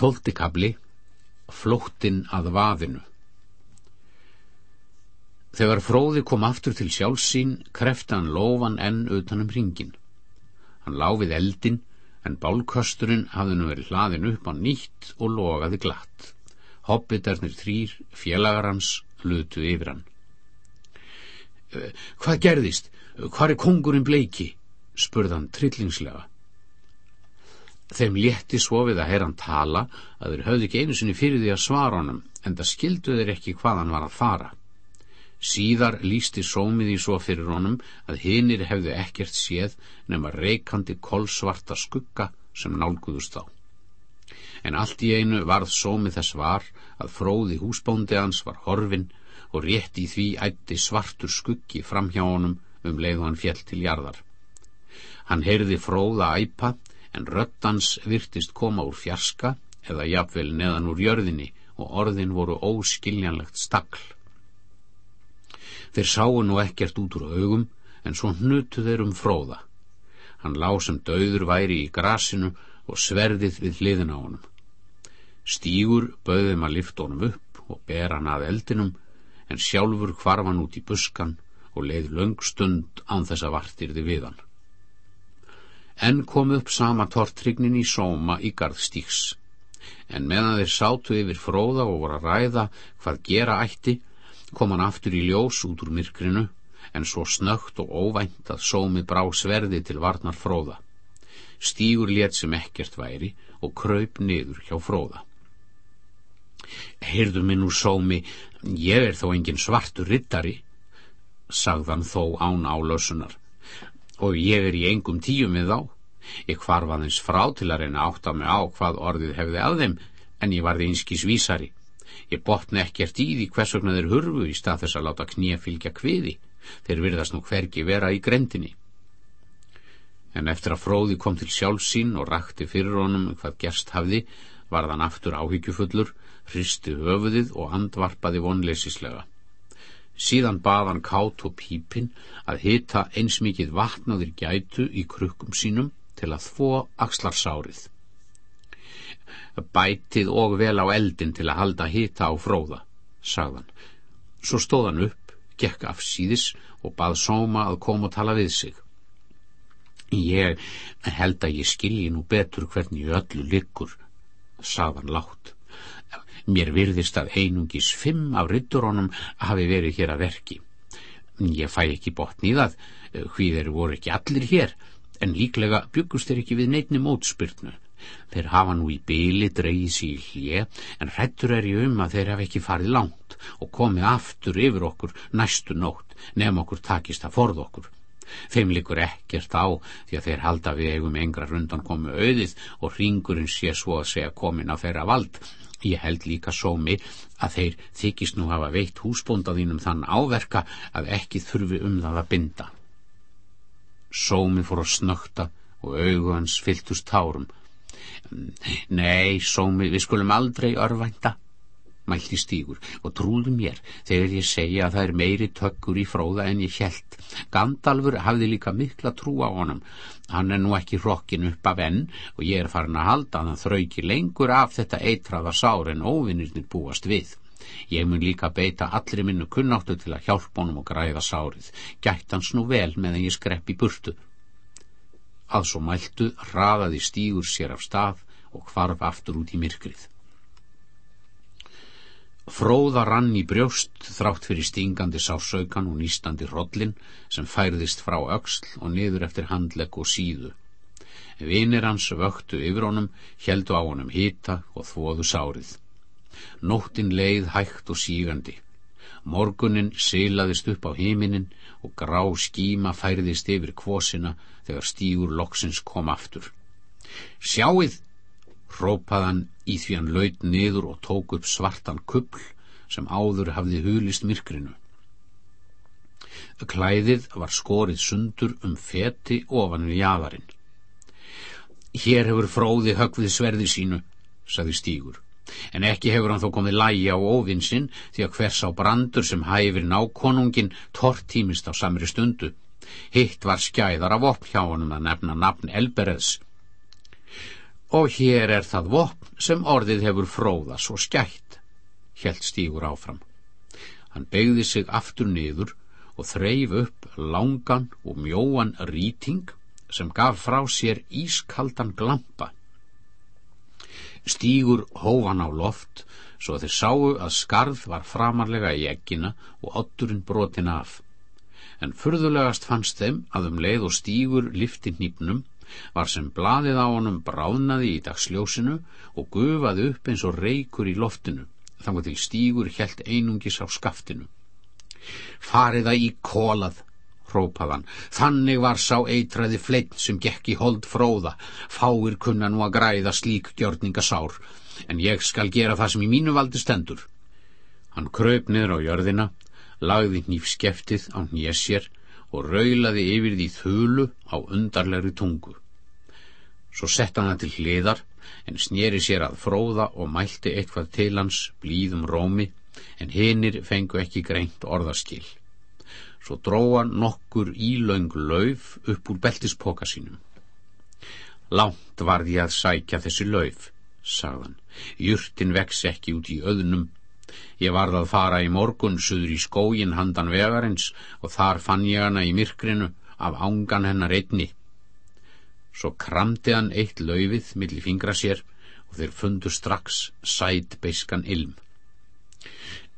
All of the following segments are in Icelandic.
Tólti kabli Flóttin að vaðinu Þegar fróði kom aftur til sjálfsín krefti hann lofan enn utanum ringin. Hann láfið eldin en bálkösturinn hafði nú verið hlaðin upp á nýtt og logaði glatt. Hobbitarnir þrýr, félagar hans, lutu yfir hann. Eh, hvað gerðist? Hvað er kongurinn bleiki? spurðan trillingslega. Þeim létti svo við að heyra hann tala að þeir höfðu ekki einu sinni fyrir því að svara honum en það skildu þeir ekki hvað hann var að fara. Síðar lísti sómið í svo fyrir honum að hinnir hefðu ekkert séð nema reikandi kolsvarta skugga sem nálguðust þá. En allt í einu varð sómið þess var að fróði húsbóndi hans var horfin og rétt í því ætti svartur skuggi fram hjá honum um leiðu hann fjell til jarðar. Hann heyrði fróða æpa en röttans virtist koma úr fjarska eða jafnvel neðan úr jörðinni og orðin voru óskiljanlegt stakl. Þeir sáu nú ekkert út úr augum en svo hnutu þeir um fróða. Hann lá sem döður væri í grasinu og sverðið við hliðin á honum. Stígur bauðum að lifta honum upp og bera hann að eldinum en sjálfur hvarf hann út í buskan og leið löngstund án þess að vartirði við hann en kom upp sama tortrygnin í sóma í garðstíks. En meðan þeir sátu yfir fróða og voru að ræða hvað gera ætti, kom hann aftur í ljós út úr myrkrinu, en svo snögt og óvænt að sómi brá sverði til varnar fróða. Stígur létt sem ekkert væri og kraup niður hjá fróða. Heyrðu minn úr sómi, ég er þó engin svartur rittari, sagðan þó án álösunar og ég er í engum tíum við þá. Ég kvarf aðeins frá til að reyna átt á mig á hvað orðið hefði að þeim, en ég varði einskís vísari. Ég botna ekkert í því hvers vegna þeir hurfu í stað þess að láta knýja fylgja kviði. Þeir virðast nú hvergi vera í grendinni. En eftir að fróði kom til sjálfsín og rakti fyrir honum hvað gerst hafði, varðan aftur áhyggjufullur, hristi höfuðið og andvarpaði vonleisislega. Síðan baðan kátt og pípin að hita eins mikið vatnaðir gætu í krukkum sínum til að þvó axlarsárið. Bætið og vel á eldin til að halda hita á fróða, sagðan. Svo stóð hann upp, gekk af síðis og bað sóma að koma og tala við sig. Ég held að ég skilji nú betur hvernig öllu liggur, sagðan látt. Mér virðist að einungis fimm af rytturónum hafi verið hér að verki. Ég fæ ekki botn í það, hví þeir voru ekki allir hér, en líklega byggust þeir ekki við neitni mótspyrnu. Þeir hafa nú í byli dreyið sér í hlje, en hrettur er ég um að þeir hafa ekki farið langt og komið aftur yfir okkur næstu nótt, nefn okkur takist að forða okkur. Þeim likur ekkert á því að þeir halda við eigum engra rundan komu auðið og ringurinn sé svo að segja komin á þeirra vald Ég held líka sómi að þeir þykist nú hafa veitt húsbóndaðínum þann áverka að ekki þurfi um það að binda. Sómi fór að snökta og augu hans fylltust tárum. Nei, sómi, við skulum aldrei örvænta, mælti stígur og trúðu mér þegar ég segja að það er meiri tökkur í fróða en ég held. Gandalfur hafði líka mikla trú á honum Hann er nú ekki hrokkin upp af enn og ég er farin að halda að hann þrauki lengur af þetta eitraða sár en óvinnirnir búast við. Ég mun líka beita allri minnu kunnáttu til að hjálpa honum og græða sárið. Gætt hans nú vel meðan ég skrepp í burtu. Að svo mæltu hraðaði stígur sér af stað og hvarf aftur út í myrkrið. Fróða rann í brjóst þrátt fyrir stingandi sásaukan og nýstandi hrodlin sem færðist frá öxl og niður eftir handlegg og síðu. Vinir hans vöktu yfir honum, heldu á honum hita og þvoðu sárið. Nóttin leið hægt og sígandi. Morgunin silaðist upp á heiminin og grá skíma færðist yfir kvosina þegar stígur loksins kom aftur. Sjáuð, hrópaðan í því hann laut niður og tók upp svartan kuppl sem áður hafði hulist myrkrinu. Klæðið var skorið sundur um feti ofan við jæðarinn. Hér hefur fróði högvið sverði sínu, saði Stígur, en ekki hefur hann þó komið lægi á óvinsinn því að hvers á brandur sem hæfir nákonungin tortímist á samri stundu. Hitt var skæðar af opphjáunum að nefna nafn Elberðs Og hér er það vopn sem orðið hefur fróða svo skætt, helt stígur áfram. Hann begði sig aftur niður og þreif upp langan og mjóan rýting sem gaf frá sér ískaldan glampa. Stígur hófan á loft svo þeir sáu að skarð var framarlega í eggina og otturinn brotin af. En furðulegast fannst þeim að um leið og stígur lifti nýpnum var sem blaðið á honum bráðnaði í dagsljósinu og gufaði upp eins og reykur í loftinu, þannig til stígur helt einungis á skaftinu. Fariða í kólað, hrópaðan, þannig var sá eitræði fleitt sem gekk í hold fróða, fáir kunna nú að græða slík gjörningasár, en ég skal gera það sem í mínu valdi stendur. Hann kröp niður á jörðina, lagði nýfskeftið á néssér og raulaði yfir því þulu á undarlegri tungu. Svo sett hann það til hliðar en snýri sér að fróða og mælti eitthvað til hans blíðum rómi en hinnir fengu ekki greint orðaskil. Svo dróða nokkur ílaung lauf upp úr beltispoka sínum. Lánt varði að sækja þessi lauf, sagðan. Jurtin vex ekki út í öðnum Ég varð að fara í morgun suður í skógin handan vegarins og þar fann ég hana í myrkrinu af ángan hennar einni. Svo kramdi hann eitt laufið millir fingra sér og þeir fundu strax sæt beiskan ilm.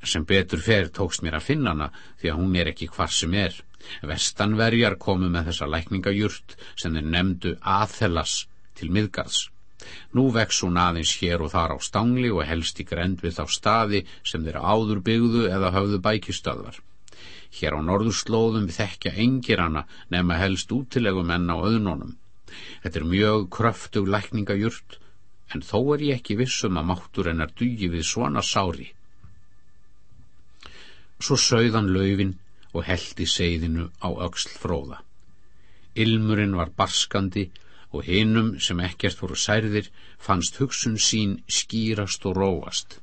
Sem betur fer tókst mér að finna hana því að hún er ekki hvar sem er. Vestanverjar komu með þessa lækningajurt sem þeir nefndu aðhellas til miðgarðs. Nú vex hún aðeins hér og þar á stangli og helst í grend við þá staði sem þeirra áður byggðu eða höfðu bækistöðvar. Hér á norðurslóðum þekkja engir hana nema helst útilegum enn á öðnónum. Þetta er mjög kröftug lækningajurt, en þó er ég ekki vissum að máttur hennar dugi við svona sári. Svo sögðan laufin og heldi segðinu á auksl fróða. Ilmurinn var barskandi og hinnum sem ekkert voru særðir fannst hugsun sín skýrast og róast.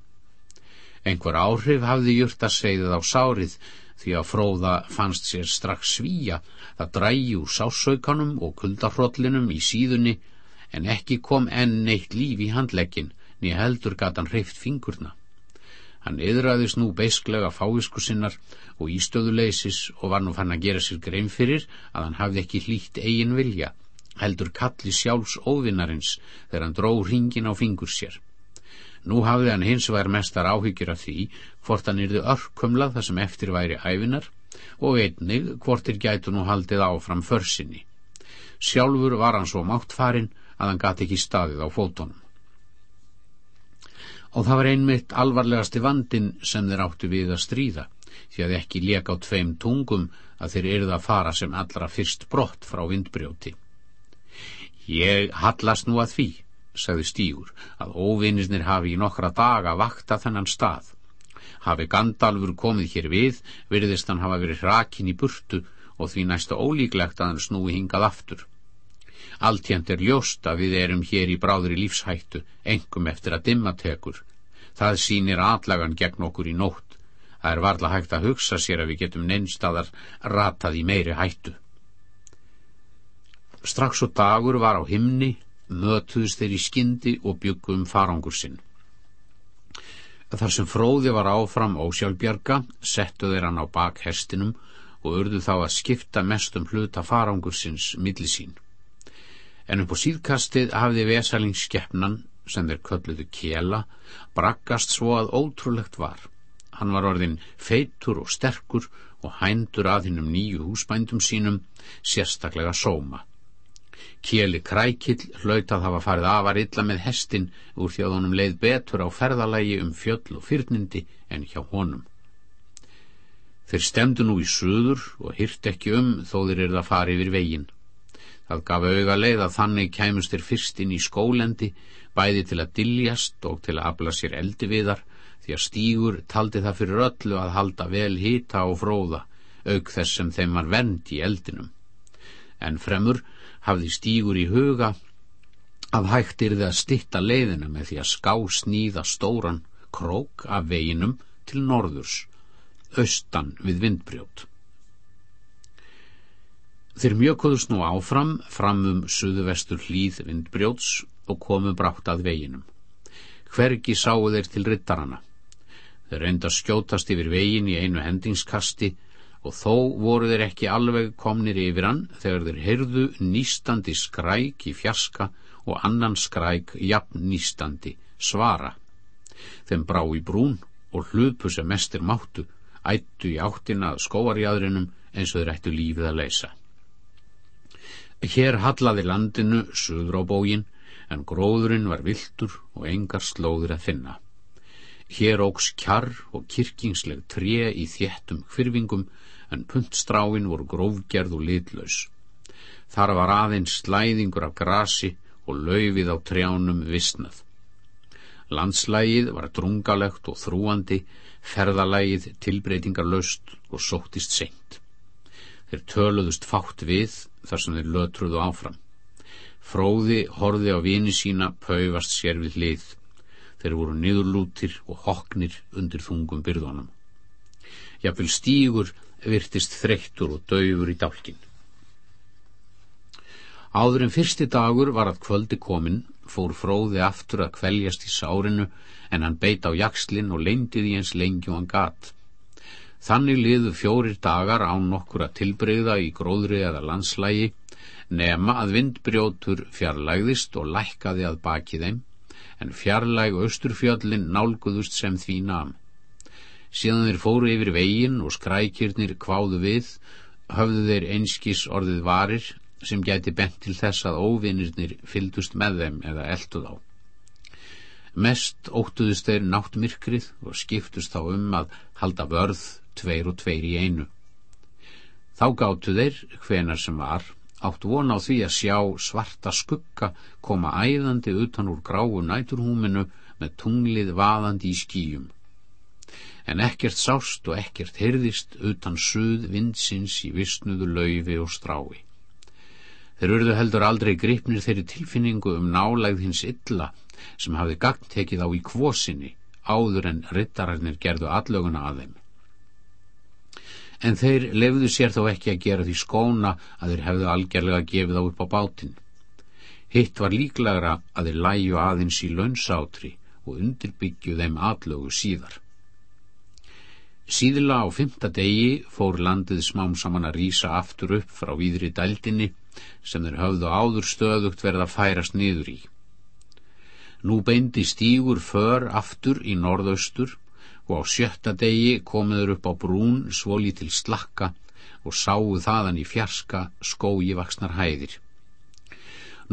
Einhver áhrif hafði jurt að segðið á sárið því að fróða fannst sér strax svíja það drægi úr sásaukanum og kuldarhrollinum í síðunni en ekki kom enn neitt líf í handlegin niður heldur gatan hreift fingurna. Hann yðraðist nú beisklega fáisku sinnar og ístöðuleysis og var nú fann að gera sér grein fyrir að hann hafði ekki hlýtt eigin vilja heldur kalli sjálfs óvinnarins þegar hann dró ringin á fingur sér. Nú hafði hann hins vegar mestar áhyggjur af því hvort hann yrði örkumlað það sem eftir væri æfinar og einnig hvort er gætu nú haldið áfram försinni. Sjálfur var hann svo máttfarin að hann gati ekki staðið á fótonum. Og það var einmitt alvarlegasti vandin sem þeir áttu við að stríða, því að ekki leka á tveim tungum að þeir yrða að fara sem allra fyrst brott frá vindbrjóti. Ég hallast nú að því, sagði Stígur, að óvinnisnir hafi í nokkra daga vakta þennan stað. Hafi Gandalfur komið hér við, virðist hann hafa verið hrakin í burtu og því næsta ólíklegt að hann snúi hingað aftur. Alltjent er ljóst að við erum hér í bráðri lífshættu, engum eftir að dimma tekur. Það sínir atlagan gegn okkur í nótt. Það er varla hægt að hugsa sér að við getum neinstadar ratað í meiri hættu. Strax og dagur var á himni, mötuðust þeir í skyndi og byggum farangur sinn. Þar sem fróði var áfram ósjálfbjarga, settu þeir hann á bak hestinum og urðu þá að skipta mestum hluta farangur sinns millisín. En upp á síðkastið hafði vesalingskeppnan, sem þeir kölluðu kjela, braggast svo að ótrúlegt var. Hann var orðin feitur og sterkur og hændur að hinnum nýju húsbændum sínum, sérstaklega sóma. Kjeli krækill hlaut að hafa farið afar illa með hestin úr því að honum leið betur á ferðalægi um fjöll og fyrnindi en hjá honum. Þeir stemdu nú í suður og hyrt ekki um þó þeir eru að fara yfir veginn. Það gaf auga leið að þannig kæmust þeir fyrst inn í skólendi, bæði til að dilljast og til að afla sér eldi viðar, því að stígur taldi það fyrir öllu að halda vel hita og fróða, auk þess sem þeim var vend í eldinum. En fremur hafði stígur í huga að hægt þið að stitta leiðina með því að ská sníða stóran krók af veginum til norðurs, austan við vindbrjót. Þeir mjökuðust nú áfram fram um suðuvestur hlýð vindbrjóts og komu brátt að veginum. Hvergi sáu þeir til rittarana. Þeir reynda skjótast yfir vegin í einu hendingskasti og þó voru þeir ekki alveg komnir yfir hann þegar þeir heyrðu nýstandi skræk í fjaska og annan skræk jafn nýstandi svara. Þeim brá í brún og hlupu sem mestir máttu, ættu í áttina skóarjæðrinum eins og þeir ættu lífið að leysa. Hér hallaði landinu söður á bógin en gróðurinn var viltur og engar slóður að finna. Hér ógs kjarr og kirkingsleg tré í þéttum hvyrfingum en puntstráin voru grófgerð og litlaus. Þar var aðeins slæðingur af grasi og laufið á trjánum vissnað. Landslægið var drungalegt og þrúandi, ferðalægið tilbreytingarlaust og sóttist seint. Þeir töluðust fátt við þar sem þeir lötruðu áfram. Fróði horði á vini sína paufast sér við hlið. Þeir voru niðurlútir og hoknir undir þungum byrðunum. Jafnvel stígur virtist þreyttur og döfur í dálkin. Áður en fyrsti dagur var að kvöldi komin, fór fróði aftur að kveljast í sárinu en hann beit á jakslinn og leindið í eins lengi og hann gatt. Þannig liðu fjórir dagar án nokkur að tilbreyða í gróðri eða landslægi nema að vindbrjótur fjarlægðist og lækkaði að baki þeim en fjarlæg austurfjöllin nálguðust sem því nam. Síðan þeir fóru yfir vegin og skrækirnir kváðu við höfðu þeir einskis orðið varir sem gæti bent til þess að óvinnirnir fyldust með þeim eða elduð á. Mest óttuðust þeir nátt myrkrið og skiptust þá um að halda vörð tveir og tveir í einu. Þá gáttu þeir, hvenar sem var, átt von á því að sjá svarta skugga koma æðandi utan úr gráu næturhúminu með tunglið vaðandi í skýjum. En ekkert sást og ekkert hyrðist utan suð vindsins í vissnuðu laufi og strái. Þeir urðu heldur aldrei gripnir þeirri tilfinningu um nálægð hins illa sem hafði gagtekið á í kvosinni áður en rittararnir gerðu allöguna að þeim en þeir lefðu sér þó ekki að gera því skóna að þeir hefðu algjörlega gefið á upp á bátinn. Hitt var líklegra að þeir læju aðeins í launsátri og undirbyggju þeim atlögu síðar. Síðla á fymta degi fór landið smám saman að rýsa aftur upp frá výðri dældinni sem þeir höfðu áður stöðugt verða að færast niður í. Nú beindi stígur för aftur í norðaustur og á sjötta degi komuður upp á brún svoli til slakka og sáu þaðan í fjarska skói vaksnar hæðir.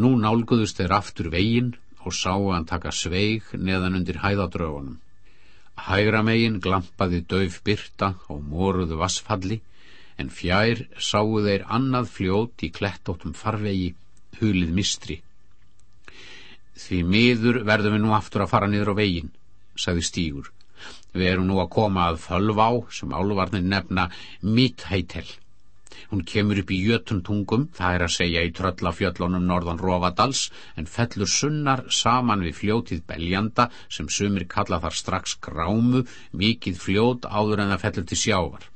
Nú nálguðust þeir aftur veginn og sáu hann taka sveig neðan undir hæðadröfunum. Hægra megin glampaði döf byrta og moruðu vassfalli en fjær sáu þeir annað fljót í klettóttum farvegi hulið mistri. Því miður verðum við nú aftur að fara niður á veginn, sagði Stígur. Við erum nú að koma að Fölvá sem álvarnir nefna Mitheitel. Hún kemur upp í jötuntungum, það er að segja í tröllafjöllunum norðan Rófadals, en fellur sunnar saman við fljótið Beljanda sem sumir kalla þar strax grámu, mikið fljót áður en það fellur til sjávar.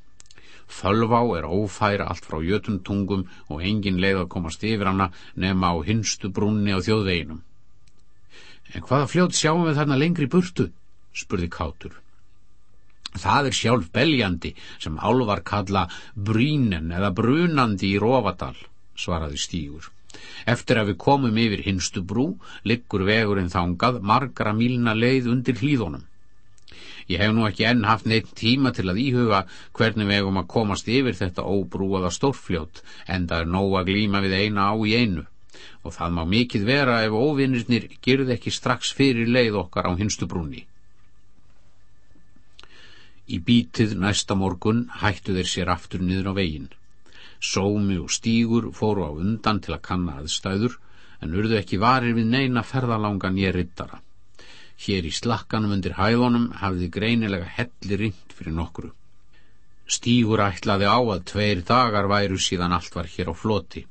Fölvá er ófæra allt frá jötuntungum og engin leið að komast yfir hana nema á hinstu brunni á þjóðveginum. En hvaða fljót sjáum við þarna lengri burtu? spurði Kátur. Það er sjálf beljandi sem álvar kalla brínen eða brunandi í Rófadal, svaraði Stígur. Eftir að við komum yfir hinstu brú, liggur vegurinn þangað margra mílna leið undir hlýðunum. Ég hef nú ekki enn haft neitt tíma til að íhuga hvernig við hefum að komast yfir þetta óbrúaða stórfljót, en það er nóg að glíma við eina á í einu. Og það má mikið vera ef óvinnirnir gerði ekki strax fyrir leið okkar á hinstu brúni. Í bítið næsta morgun hættu þeir sér aftur niður á veginn. Sómi og stígur fóru á undan til að kanna aðstæður en urðu ekki varir við neina ferðalangan ég rittara. Hér í slakkanum undir hæðunum hafði greinilega helli ringt fyrir nokkru. Stígur ætlaði á að tveir dagar væru síðan allt var hér á floti.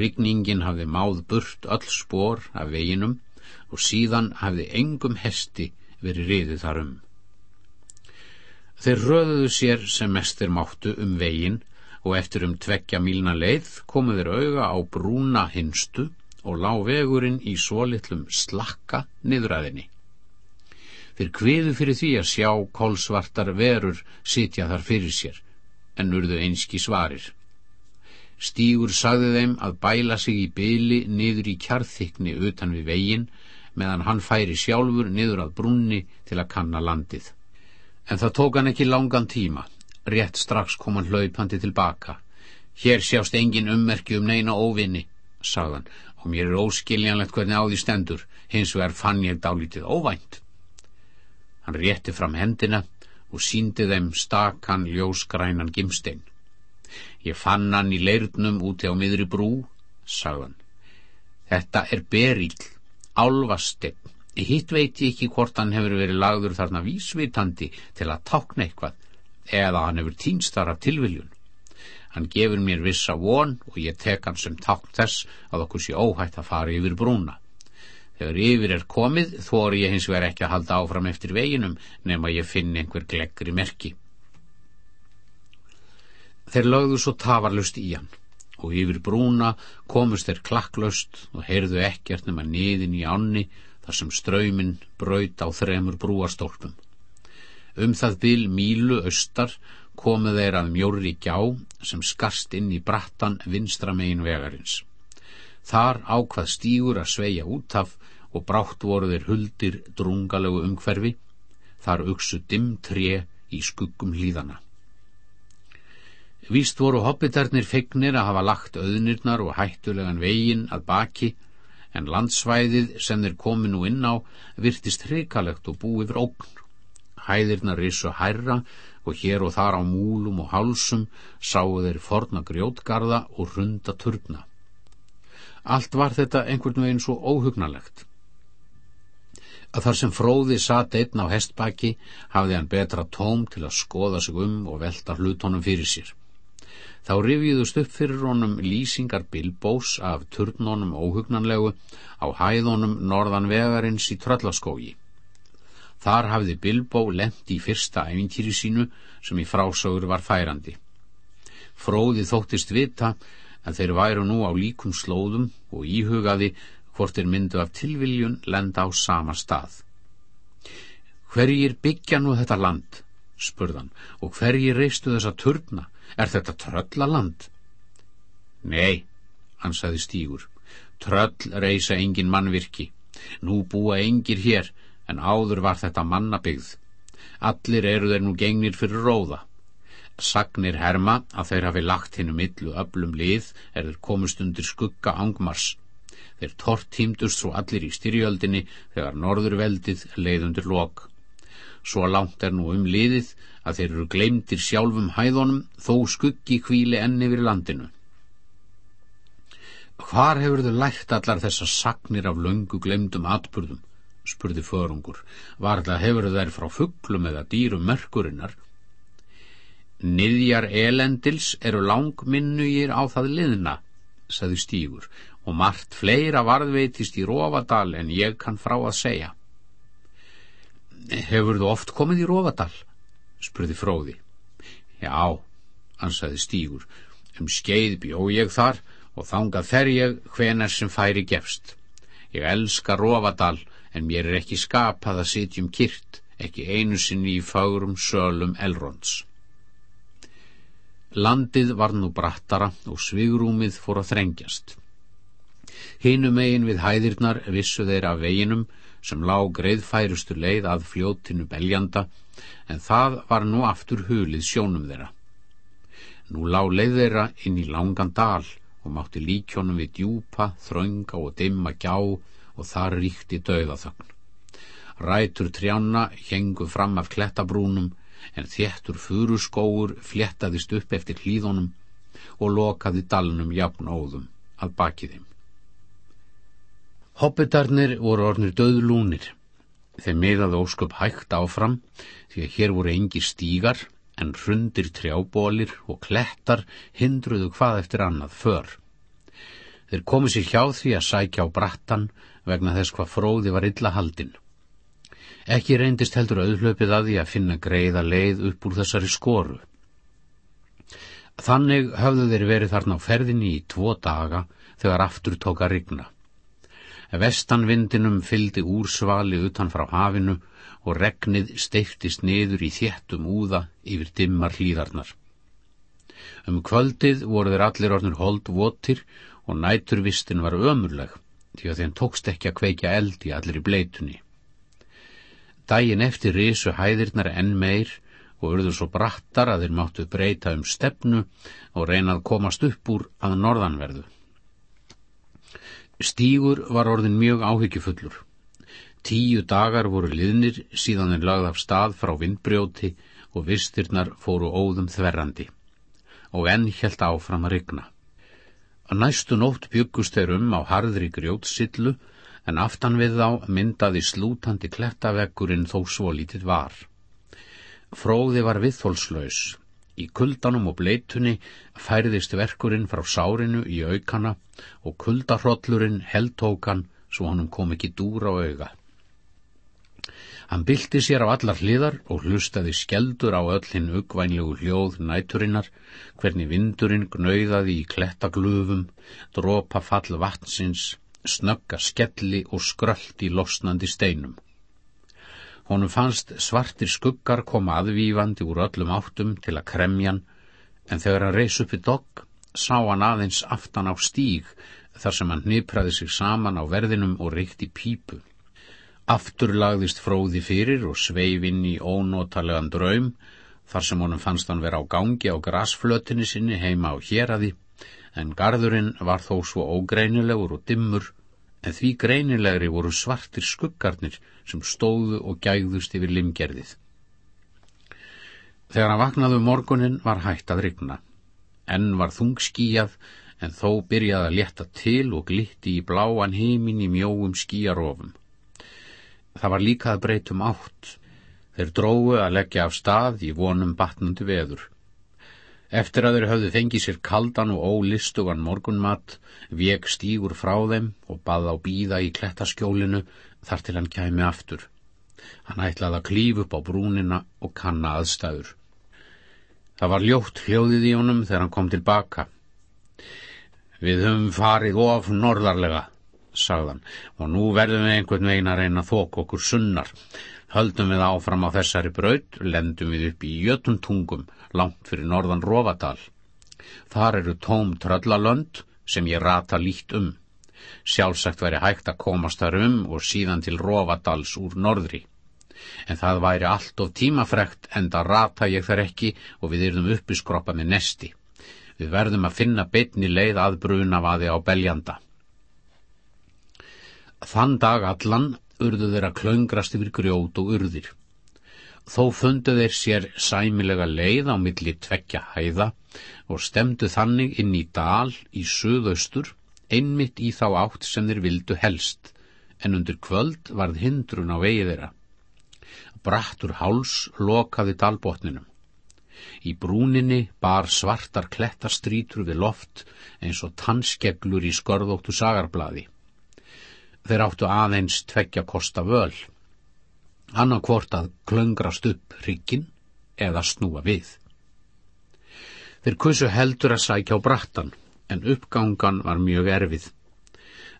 Rigningin hafði máð burt öll spór af veginum og síðan hafði engum hesti verið riðið þar um. Þeir röðuðu sér sem mestir máttu um veginn og eftir um tveggja mílna leið komu þeir auga á brúna hinstu og lá vegurinn í svo litlum slakka niðræðinni. Þeir kviðu fyrir því að sjá kólsvartar verur sitja þar fyrir sér, en urðu einski svarir. Stígur sagði þeim að bæla sig í byli niður í kjarþykni utan við veginn, meðan hann færi sjálfur niður að brunni til að kanna landið. En það tók hann ekki langan tíma. Rétt strax kom hann hlaupandi tilbaka. Hér sjást engin ummerki um neina óvinni, sagðan, og mér er óskiljanlegt hvernig á því stendur, hins vegar fann ég dálítið óvænt. Hann rétti fram hendina og síndi þeim stakan ljósgrænan gimstein. Ég fann hann í leirnum úti á miðri brú, sagðan. Þetta er beríl, álvastegn. Hitt veit ég ekki hvort hann hefur verið lagður þarna vísvitandi til að tákna eitthvað, eða hann hefur týnst þar af tilviljun. Hann gefur mér vissa von og ég tek hann sem tákn þess að okkur sé óhætt að fara yfir brúna. Þegar yfir er komið þóri ég hins vegar ekki að halda áfram eftir veginum nema ég finn einhver gleggri merki. Þeir lögðu svo tafarlust í hann og yfir brúna komust þeir klakklaust og heyrðu ekkert nema niðin í ánni þar sem ströymin braut á þremur brúastólpum. Um það byl mílu austar komu þeir að mjóri gjá sem skarst inn í brattan vinstramegin vegarins. Þar ákvað stígur að sveia út af og brátt voru þeir huldir drungalegu umhverfi, þar uksu dimm tré í skuggum hlýðana. Víst voru hobbitarnir fegnir að hafa lagt auðnirnar og hættulegan vegin að baki, en landsvæðið sem þeir komi nú inn á virtist hrikalegt og búið yfir ógn. Hæðirnar risu hærra og hér og þar á múlum og hálsum sáu þeir forna grjótgarða og runda turna. Allt var þetta einhvern veginn svo óhugnalegt að þar sem fróði satt einn á hestbaki hafði hann betra tóm til að skoða sig um og velta hlutónum fyrir sér. Þá rifjuðust upp fyrir honum lýsingar bilbós af turnónum óhugnanlegu á hæðónum norðan vegarins í tröllaskógi. Þar hafði Bilbó lendi í fyrsta ævintýri sínu sem í frásögur var færandi. Fróði þóttist vita að þeir væru nú á líkum slóðum og íhugaði hvort er myndu af tilviljun lenda á sama stað. Hverjir byggja nú þetta land? spurðan, og hverjir reistu þessa turna? Er þetta tröllaland? Nei, ansaði Stígur, tröll reisa engin mannvirki. Nú búa engir hér, en áður var þetta mannabyggð. Allir eru þeir nú gengnir fyrir róða. Sagnir herma að þeir hafi lagt hennu millu öllum lið er þeir komust undir skugga angmars. Þeir tortímdust svo allir í styrjöldinni þegar norðurveldið leiðundur lok. Svo langt er nú um liðið að þeir eru gleymdir sjálfum hæðunum þó skuggi kvíli enni við landinu. Hvar hefur þau lært allar þessar sagnir af löngu glemdum atburðum? spurði förungur. Var það hefur þær frá fugglum eða dýrum merkurinnar? Niðjar elendils eru langminnugir á það liðna, saði Stígur og margt fleira varðveitist í Rófadal en ég kann frá að segja. Hefur þú oft komið í Rófadal? Spurði fróði. Já, ansaði Stígur, um skeið bjó ég þar og þangað fer ég hvenar sem færi gefst. Ég elska Rófadal en mér er ekki skapað að sitjum kyrt, ekki einu sinni í fagrum sölum elrons. Landið var nú brattara og svigrúmið fór að þrengjast. Hinu megin við hæðirnar vissu þeir af veginum sem lág greiðfærustu leið að fljóttinu beljanda en það var nú aftur hulið sjónum þeirra. Nú lág leið þeirra inn í langan dal og mátti líkjónum við djúpa, þrönga og dimma gjá og þar ríkti döðaþögn. Rætur trjána hengu fram af klettabrúnum en þéttur furuskóur fléttaðist upp eftir hlýðunum og lokaði dalnum jafn óðum að baki þeim. Hobbitarnir voru ornir döðlúnir. Þeim miðaði ósköp hægt áfram því að hér voru engi stígar en hrundir trjábólir og klettar hindruðu hvað eftir annað för. Þeir komið sér hjá því að sækja á brattan vegna þess hvað fróði var illa haldinn. Ekki reyndist heldur auðlöpið að því að finna greiða leið upp úr þessari skoru. Þannig höfðu þeir verið þarna á ferðinni í tvo daga þegar aftur tóka rigna. Vestanvindinum fyldi úrsvali utan frá hafinu og regnið steiftist niður í þéttum úða yfir dimmar hlýðarnar. Um kvöldið voru þeir allir orðnur hold votir og næturvistin var ömurleg því að þeim tókst ekki að kveikja eld í allir í bleitunni. Dægin eftir risu hæðirnar enn meir og urðu svo brattar að þeir máttu breyta um stefnu og reyna að komast upp úr að norðanverðu. Stígur var orðin mjög áhyggjufullur. Tíu dagar voru liðnir síðan þeir lagði af stað frá vindbrjóti og vistirnar fóru óðum þverrandi og enn helt áfram að rigna. Næstu nótt byggust þeir um á harðri grjótsillu en aftan við þá myndaði slútandi klettavekkurinn þó svo lítið var. Fróði var viðþólslaus Í kuldanum og bleitunni færðist verkurinn frá sárinu í aukana og kuldarhrollurinn heldtókan svo honum kom ekki dúr á auga. Hann bylti sér á allar hliðar og hlustaði skeldur á öll hinn uggvænlegu hljóð næturinnar, hvernig vindurinn gnauðaði í klettaglufum, dropa fall vatsins, snögga skelli og skröld í losnandi steinum. Honum fannst svartir skuggar koma aðvífandi úr öllum áttum til að kremjan, en þegar hann reys uppi dogg, sá hann aðeins aftan á stíg þar sem hann hnipraði sig saman á verðinum og reykti pípu. Aftur lagðist fróði fyrir og sveif inn í ónótalegan draum, þar sem honum fannst hann vera á gangi á grasflötinni sinni heima á héradi, en gardurinn var þó svo ógreinilegur og dimmur en því greinilegri voru svartir skuggarnir sem stóðu og gægðust yfir limgerðið. Þegar hann vaknaði um morgunin var hægt að rigna. Enn var þungskíjað en þó byrjaði að leta til og glitti í bláan heimin í mjóum skíjarofum. Það var líka að breytum átt. Þeir dróðu að leggja af stað í vonum batnandi veður. Eftir að þeir höfðu fengið sér kaldan og ólistugan morgunmat, vek stígur frá þeim og bað á býða í klettaskjólinu þar til hann kæmi aftur. Hann ætlaði að klíf upp á brúnina og kanna aðstæður. Það var ljótt hljóðið í honum þegar hann kom tilbaka. Við höfum farið of norðarlega, sagðan, og nú verðum við einhvern veginn að reyna þók okkur sunnar. Höldum við áfram á þessari braut, lendum við upp í jötuntungum, langt fyrir norðan Rófadal. Þar eru tóm tröllalönd sem ég rata lít um. Sjálfsagt væri hægt að komast þar um og síðan til Rófadals úr norðri. En það væri allt of tímafrekt en það rata ég þar ekki og við erum uppi skroppa með nesti. Við verðum að finna betni leið að bruna vaði á beljanda. Þann dag allan urðu þeirra klöngrast yfir grjót og urðir. Þó fundu þeir sér sæmilega leið á milli tvekja hæða og stemdu þannig inn í dal í suðaustur, einmitt í þá átt sem þeir vildu helst, en undir kvöld varð hindrun á vegi þeirra. Brattur háls lokaði dalbotninum. Í brúninni bar svartar klettastrítur við loft eins og tannskeglur í skörðóttu sagarblaði. Þeir áttu aðeins tveggja kosta völ. Annarkvort að klöngrast upp ryggin eða snúa við. Þeir kusu heldur að sækja á brattan, en uppgangan var mjög erfið.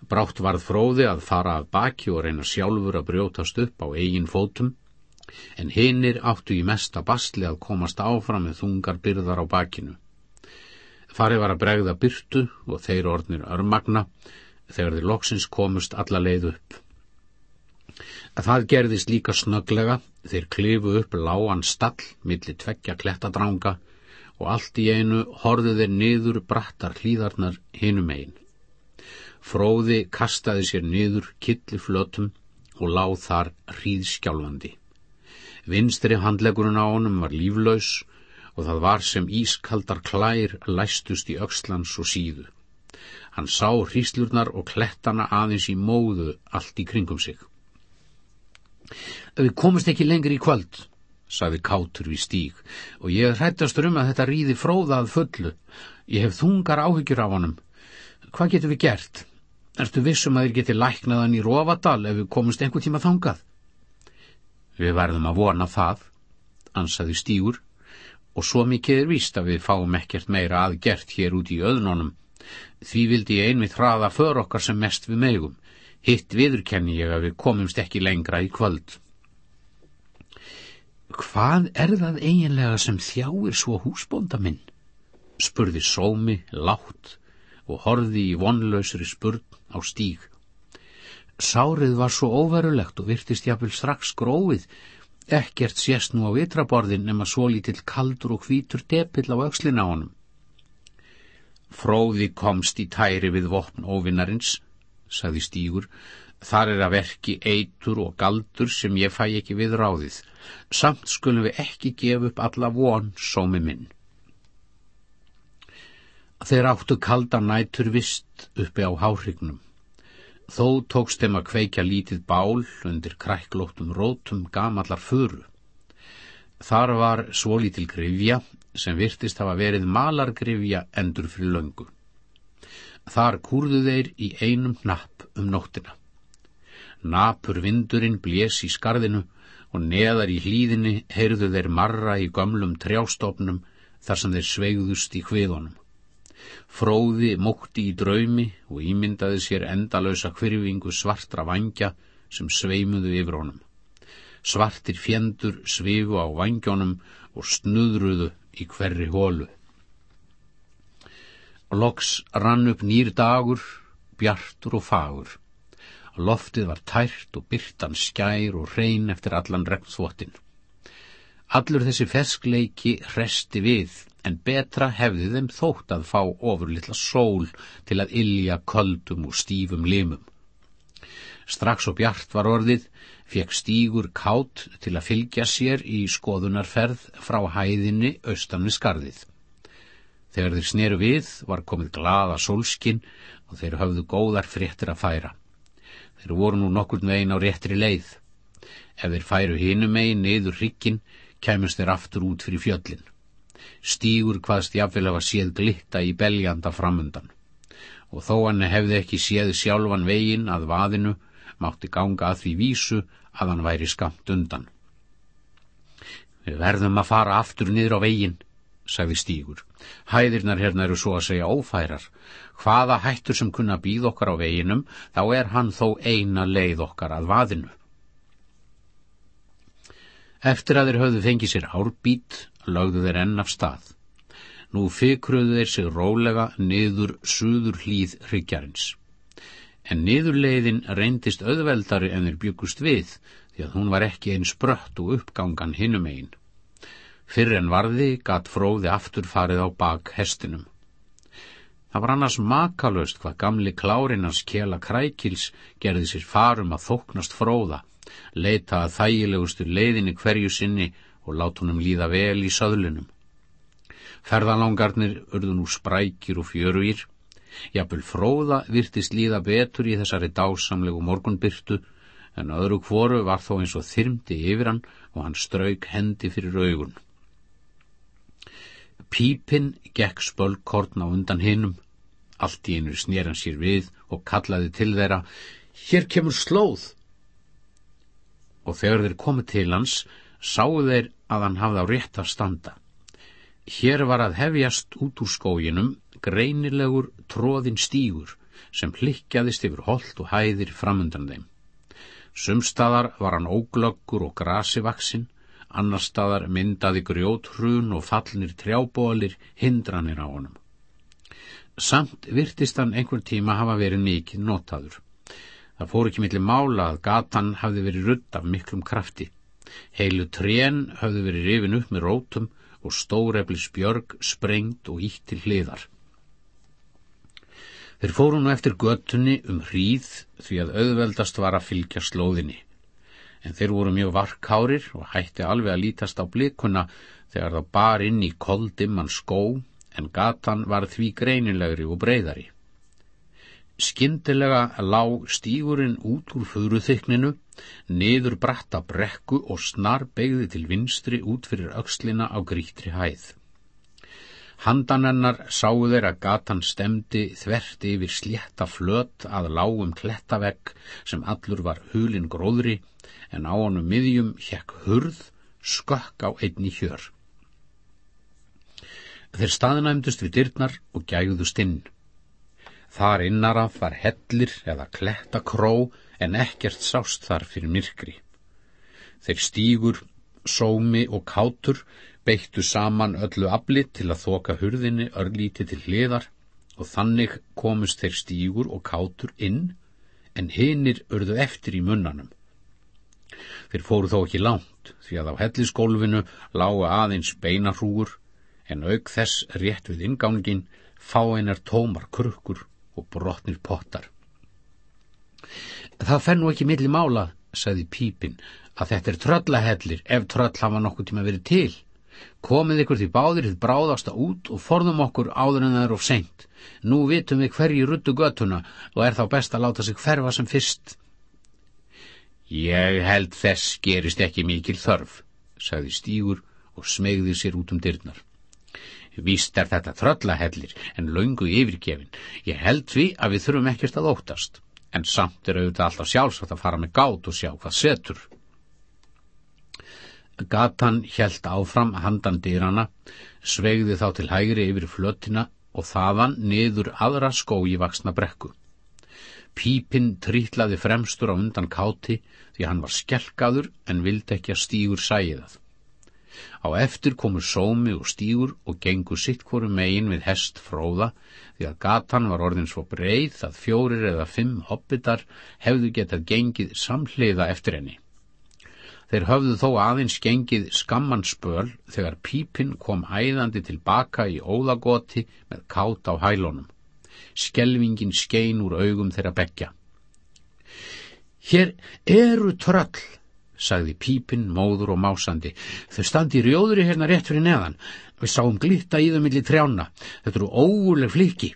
Brátt varð fróði að fara af baki og reyna sjálfur að brjótast upp á eigin fótum, en hinnir áttu í mesta bastli að komast áfram með þungar byrðar á bakinu. Farið var að bregða byrtu og þeir orðnir örmagna, þegar þeir loksins komust alla leið upp. Að það gerðist líka snöglega, þeir klifu upp lágan stall millir tveggja klettadranga og allt í einu horðu þeir niður brattar hlýðarnar hinum einn. Fróði kastaði sér niður killiflötum og láð þar hríðskjálfandi. Vinstri handlegurinn á honum var líflaus og það var sem ískaldar klær læstust í aukslans og síðu. Hann sá hríslurnar og klettana aðeins í móðu allt í kringum sig. Við komumst ekki lengur í kvöld, saði kátur við stíg, og ég hrættast um að þetta ríði fróða að fullu. Ég hef þungar áhyggjur af honum. Hvað getur við gert? Erstu vissum að þér geti læknaðan í Rófadal ef við komumst einhver tíma þangað? Við verðum að vona það, ansaði stígur, og svo mikið er víst að við fáum ekkert meira aðgert hér út í öðnunum Því vildi ég einmitt hraða för okkar sem mest við megum. Hitt viðurkenni ég að við komumst ekki lengra í kvöld. Hvað er það eiginlega sem þjáir svo húsbónda minn? spurði sómi látt og horði í vonlausri spurn á stíg. Sárið var svo óverulegt og virtist jáfnvel strax gróið. Ekkert sést nú á vitraborðin nema svo lítill kaldur og hvítur depill á aukslina á honum. Fróði komst í tæri við vopn óvinnarins, sagði Stígur. Þar er að verki eitur og galdur sem ég fæ ekki við ráðið. Samt skulum við ekki gefa upp alla von, sómi minn. Þeir áttu kalda nætur vist uppi á háhrygnum. Þó tókst þeim að kveikja lítið bál undir kræklóttum rótum gamallar furu. Þar var svo lítil grifja sem virtist hafa verið malargrifja endur fyrir löngu. Þar kúrðu þeir í einum napp um nóttina. Napur vindurinn blés í skarðinu og neðar í hlýðinni heyrðu þeir marra í gömlum trjástofnum þar sem þeir sveigðust í hviðunum. Fróði mótti í draumi og ímyndaði sér endalösa hverfingu svartra vangja sem sveimuðu yfir honum. Svartir fjendur svifu á vangjónum og snuðruðu í hverri hólu. Loks rann upp nýr dagur, bjartur og fagur. Loftið var tært og byrtan skær og reyn eftir allan regnþvottin. Allur þessi ferskleiki hresti við en betra hefði þeim þótt að fá ofurlittla sól til að illja köldum og stífum limum. Strax og bjart var orðið, fekk stígur kátt til að fylgja sér í skoðunarferð frá hæðinni austan við skarðið. Þegar þeir sneru við var komið glada sólskinn og þeir höfðu góðar fréttir að færa. Þeir voru nú nokkur megin á réttri leið. Ef þeir færu hinum megin niður rikkin, kemust þeir aftur út fyrir fjöllin. Stígur hvaðst jafnvel hafa séð glitta í beljanda framundan. Og þó hann hefði ekki séð sjálfan vegin að vaðinu, mátti ganga að því vísu að hann væri skamt undan. Við verðum að fara aftur niður á vegin, sagði Stígur. Hæðirnar hérna eru svo að segja ófærar. Hvaða hættur sem kunna býð okkar á veginum, þá er hann þó eina leið okkar að vaðinu. Eftir að þeir höfðu fengið sér árbít lögðu þeir enn af stað. Nú fikruðu þeir sig rólega niður suður hlýð hryggjarins. En niðurleiðin reyndist auðveldari en þeir byggust við, því að hún var ekki eins brött og uppgangan hinum einn. Fyrr en varði gatt fróði aftur farið á bak hestinum. Það var annars makalöst hvað gamli klárinans kjela krækils gerði sér farum að þóknast fróða, leita að þægilegustu leiðinni hverju sinni og lát honum líða vel í söðlunum. Ferðalangarnir urðu nú sprækir og fjöruýr, jafnvel fróða virtist líða betur í þessari dásamlegu morgunbyrtu, en öðru kvoru var þó eins og þyrmdi yfir hann og hann strauk hendi fyrir augun. Pípinn gekk spölkortn á undan hinnum, allt í einu snér hann sér við og kallaði til þeirra, hér kemur slóð. Og þegar þeir komið til hans, sáu þeir að hann hafði á rétt að standa. Hér var að hefjast út úr skóginum greinilegur tróðin stígur sem hlikkjaðist yfir holt og hæðir framundan þeim. Sumstaðar var hann óglöggur og grasivaksinn, annar staðar myndaði grjóthrun og fallnir trjábólir hindranir á honum. Samt virtist hann einhver tíma hafa verið mikið notaður. Það fór ekki millir mála að gatan hafði verið rudd af miklum krafti. Heilu trén höfðu verið rifin upp með rótum og stóreflis björg sprengt og ítt til hliðar. Þeir fóru nú eftir göttunni um hríð því að auðveldast var að fylgja slóðinni. En þeir voru mjög varkárir og hætti alveg að lítast á blikuna þegar það bar inn í koldimman skó en gatan var því greinilegri og breyðari. Skyndilega lág stígurinn út úr föruþykninu niður bratta brekku og snar begði til vinstri út fyrir aukslina á grítri hæð. Handanennar sáu þeir að gatan stemdi þverti yfir slétta flöt að lágum klettavegg sem allur var hulin gróðri en á honum miðjum hjekk hurð skökk á einni hjör. Þeir staðinæmdust við dyrnar og gægðust inn. Þar innaraf var hellir eða klettakró en ekkert sást þar fyrir myrkri. Þeir stígur, sómi og kátur beittu saman öllu afli til að þoka hurðinni örlíti til hliðar og þannig komust þeir stígur og kátur inn en hinnir urðu eftir í munnanum. Þeir fóru þó ekki langt því að á helliskólfinu lágu aðeins beinarhúur en auk þess rétt við ingangin fá einar tómar krukkur og brotnir pottar. Það fennu ekki milli mála, sagði Pípin, að þetta er tröllahellir ef tröll hafa nokkuð tíma verið til. Komið ykkur því báðir þið bráðasta út og forðum okkur áður en það er of seint. Nú vitum við hverju ruttu göttuna og er þá best að láta sig ferfa sem fyrst. Ég held þess gerist ekki mikil þörf, sagði Stígur og smegði sér út um dyrnar. Víst er þetta tröllahellir en laungu yfirgefin. Ég held því að við þurfum ekkert að óttast. En samt er auðvitað alltaf sjálfsagt að fara með gát og sjá hvað setur. Gatan hjælt áfram handan dýrana, svegði þá til hægri yfir flötina og þaðan niður aðra skói vaksna brekku. Pípinn trítlaði fremstur á undan káti því hann var skelkaður en vildi ekki að stígur sæðað. Á eftir komur sómi og stígur og gengur sitt hvoru megin við hest fróða því að gatan var orðin svo breið að fjórir eða fimm hoppitar hefðu getað gengið samhliða eftir henni. Þeir höfðu þó aðeins gengið skammanspöl þegar pípinn kom æðandi tilbaka í óðagoti með kátt á hælunum. Skelvingin skein úr augum þeirra bekja. Hér eru tröll, sagði pípinn, móður og másandi. Þau standi rjóðri hérna rétt fyrir neðan. Við sáum glitta í þau millir trjána. Þetta eru óguleg fliki.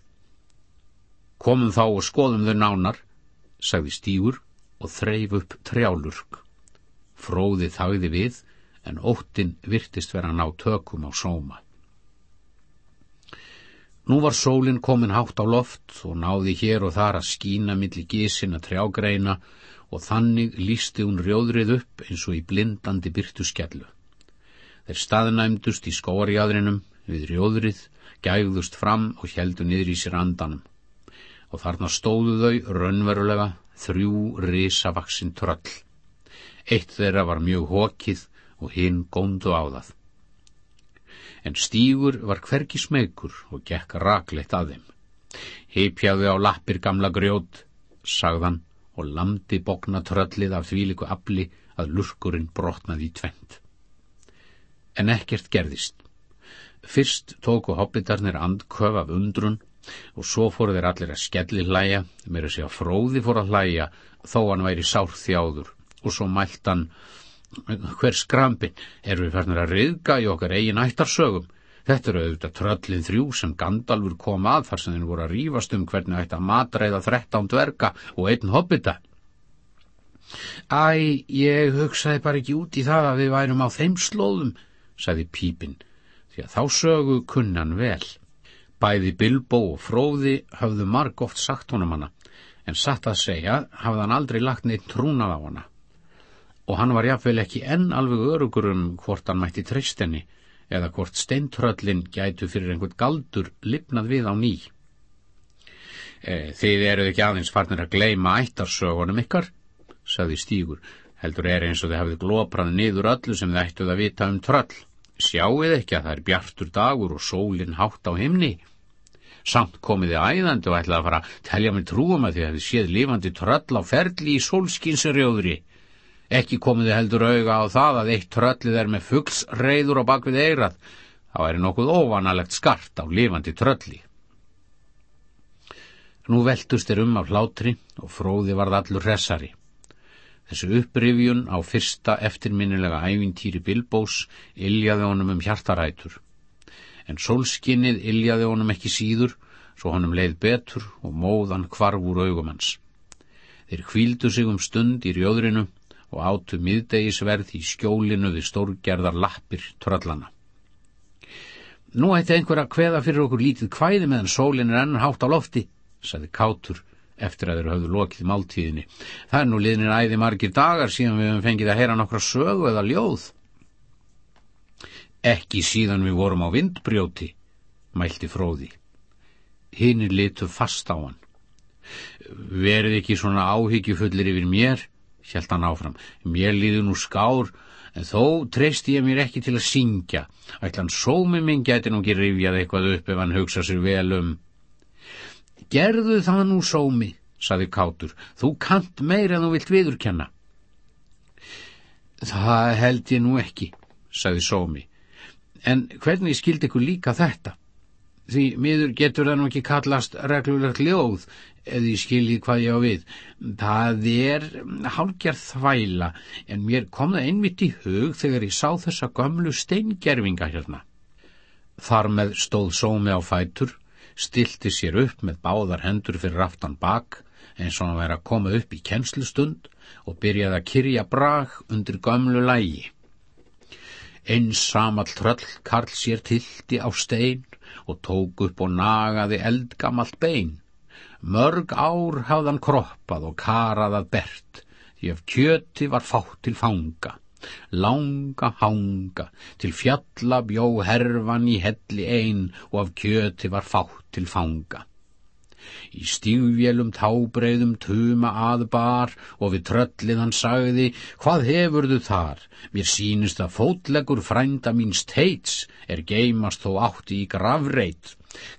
Komum þá og skoðum þau nánar, sagði stígur og þreif upp trjálurk. Fróði þagði við, en óttin virtist vera ná tökum á sóma. Nú var sólinn komin hátt á loft og náði hér og þar að skína millir gísin að trjágreina og þannig lísti hún rjóðrið upp eins og í blindandi byrtu skjallu. Þeir staðnæmdust í skóarjadrinum við rjóðrið, gægðust fram og heldu niður í sér andanum. Og þarna stóðu þau raunverulega þrjú risavaksinn tröll. Eitt þeirra var mjög hókið og hinn góndu á það. En stígur var hverki smegur og gekk rakleitt að þeim. Heipjaðu á lappir gamla grjót, sagðan og lamdi bókna tröllið af þvíliku afli að lurkurinn brotnaði í tvent. En ekkert gerðist. Fyrst tóku hobbitarnir andköf af undrun og svo fóru þeir allir að skelli hlæja, mér að segja fróði fór að hlæja þó hann væri sárþjáður og svo mælt hann hver skrampin eru við færnir að riðga í okkar eigin ættarsögum Þetta eru auðvitað tröllin þrjú sem Gandalfur kom að þar sem þeir voru að rífast um hvernig ætti að matræða þrettán dverga og einn hobbita. Æ, ég hugsaði bara ekki út í það að við værum á þeim slóðum, sagði Pípinn, því að þá sögu kunnan vel. Bæði Bilbo og Fróði höfðu marg oft sagt honum hana, en satt að segja hafði hann aldrei lagt neitt trúnað á hana. Og hann var jáfnvel ekki enn alveg örugur um hvort hann mætti treystinni, eða hvort steintröllin gætu fyrir einhvern galdur lipnað við á ný. E, þið eruð ekki aðeins farnir að gleima ættarsögunum ykkar, saði Stígur, heldur er eins og þið hafið gloprað niður öllu sem þið ættuð að vita um tröll. Sjáuð ekki að það er bjartur dagur og sólinn hátt á himni. Samt komið þið æðandi og ætlaði að fara að telja mér trúum að þið hefði séð lifandi tröll á ferli í sólskinsarjóðri. Ekki komiði heldur auga á það að eitt tröllið er með fuggls reyður á bakvið eirað, þá er nokkuð óvanalegt skart á lifandi trölli. Nú veldust er um á hlátri og fróði varð allur hressari. Þessu upprifjun á fyrsta eftirminnilega ævintýri Bilbós iljaði honum um hjartarætur. En sólskinnið iljaði honum ekki síður, svo honum leið betur og móðan kvarfur augumans. Þeir kvíldu sig um stund í rjóðrinu og átu miðdegisverð í skjólinu við stórgerðar lappir tröllana. Nú ætti einhver að kveða fyrir okkur lítið kvæði meðan sólinn er enn hátt á lofti, saði Kátur eftir að þeir hafðu lokið máltíðinni. Það er nú liðnir æði margir dagar síðan við hefum fengið að heyra nokkra sögu eða ljóð. Ekki síðan við vorum á vindbrjóti, mælti fróði. Hinnir litu fast á hann. Verið ekki svona áhyggjufullir yfir mér, hjælt hann áfram. Mér líður nú skár, en þó treysti ég mér ekki til að syngja. Ætlan sómi minn geti nú ekki rifjað eitthvað upp ef hann hugsa sér vel um. Gerðu það nú sómi, saði Kátur. Þú kant meir en þú vilt viðurkenna. Það held ég nú ekki, saði sómi. En hvernig skildi ykkur líka þetta? Því miður getur það nú ekki kallast reglulegt ljóð eða ég skiljið hvað ég á við. Það er hálgjörð þvæla en mér kom það einmitt í hug þegar ég sá þessa gömlu steingerfinga hérna. Þar með stóð sómi á fætur, stilti sér upp með báðar hendur fyrir aftan bak eins og hann væri að koma upp í kjenslustund og byrjaði að kyrja brag undir gömlu lægi. Eins samal tröll karl sér tilti á stein og tók upp og nagaði eldgamalt bein. Mörg ár hafðan kroppað og karaðað bert, því af kjöti var fátt til fanga. Langa hanga, til fjalla bjó herfan í helli ein og af kjöti var fátt til fanga. Í stígvélum tábreyðum tuma að bar og við tröllið hann sagði, hvað hefurðu þar? Mér sínist að fótleggur frænda míns teits er geimast þó átti í gravreit,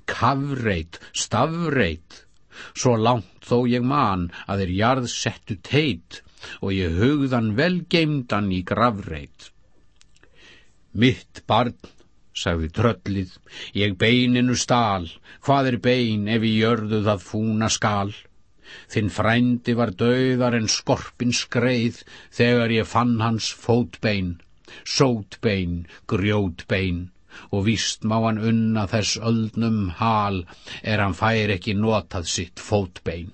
kavreit, stavreit. Svo langt þó ég man að er jarð settu teit og ég hugðan vel geimdan í gravreit. Mitt barn sagði tröllið, ég beininu stál, hvað er bein ef í jörðu það fúna skal? Þinn frændi var döðar en skorpin skreið þegar ég fann hans fótbein, sótbein, grjótbein og víst má hann unna þess öldnum hal er hann fær ekki notað sitt fótbein.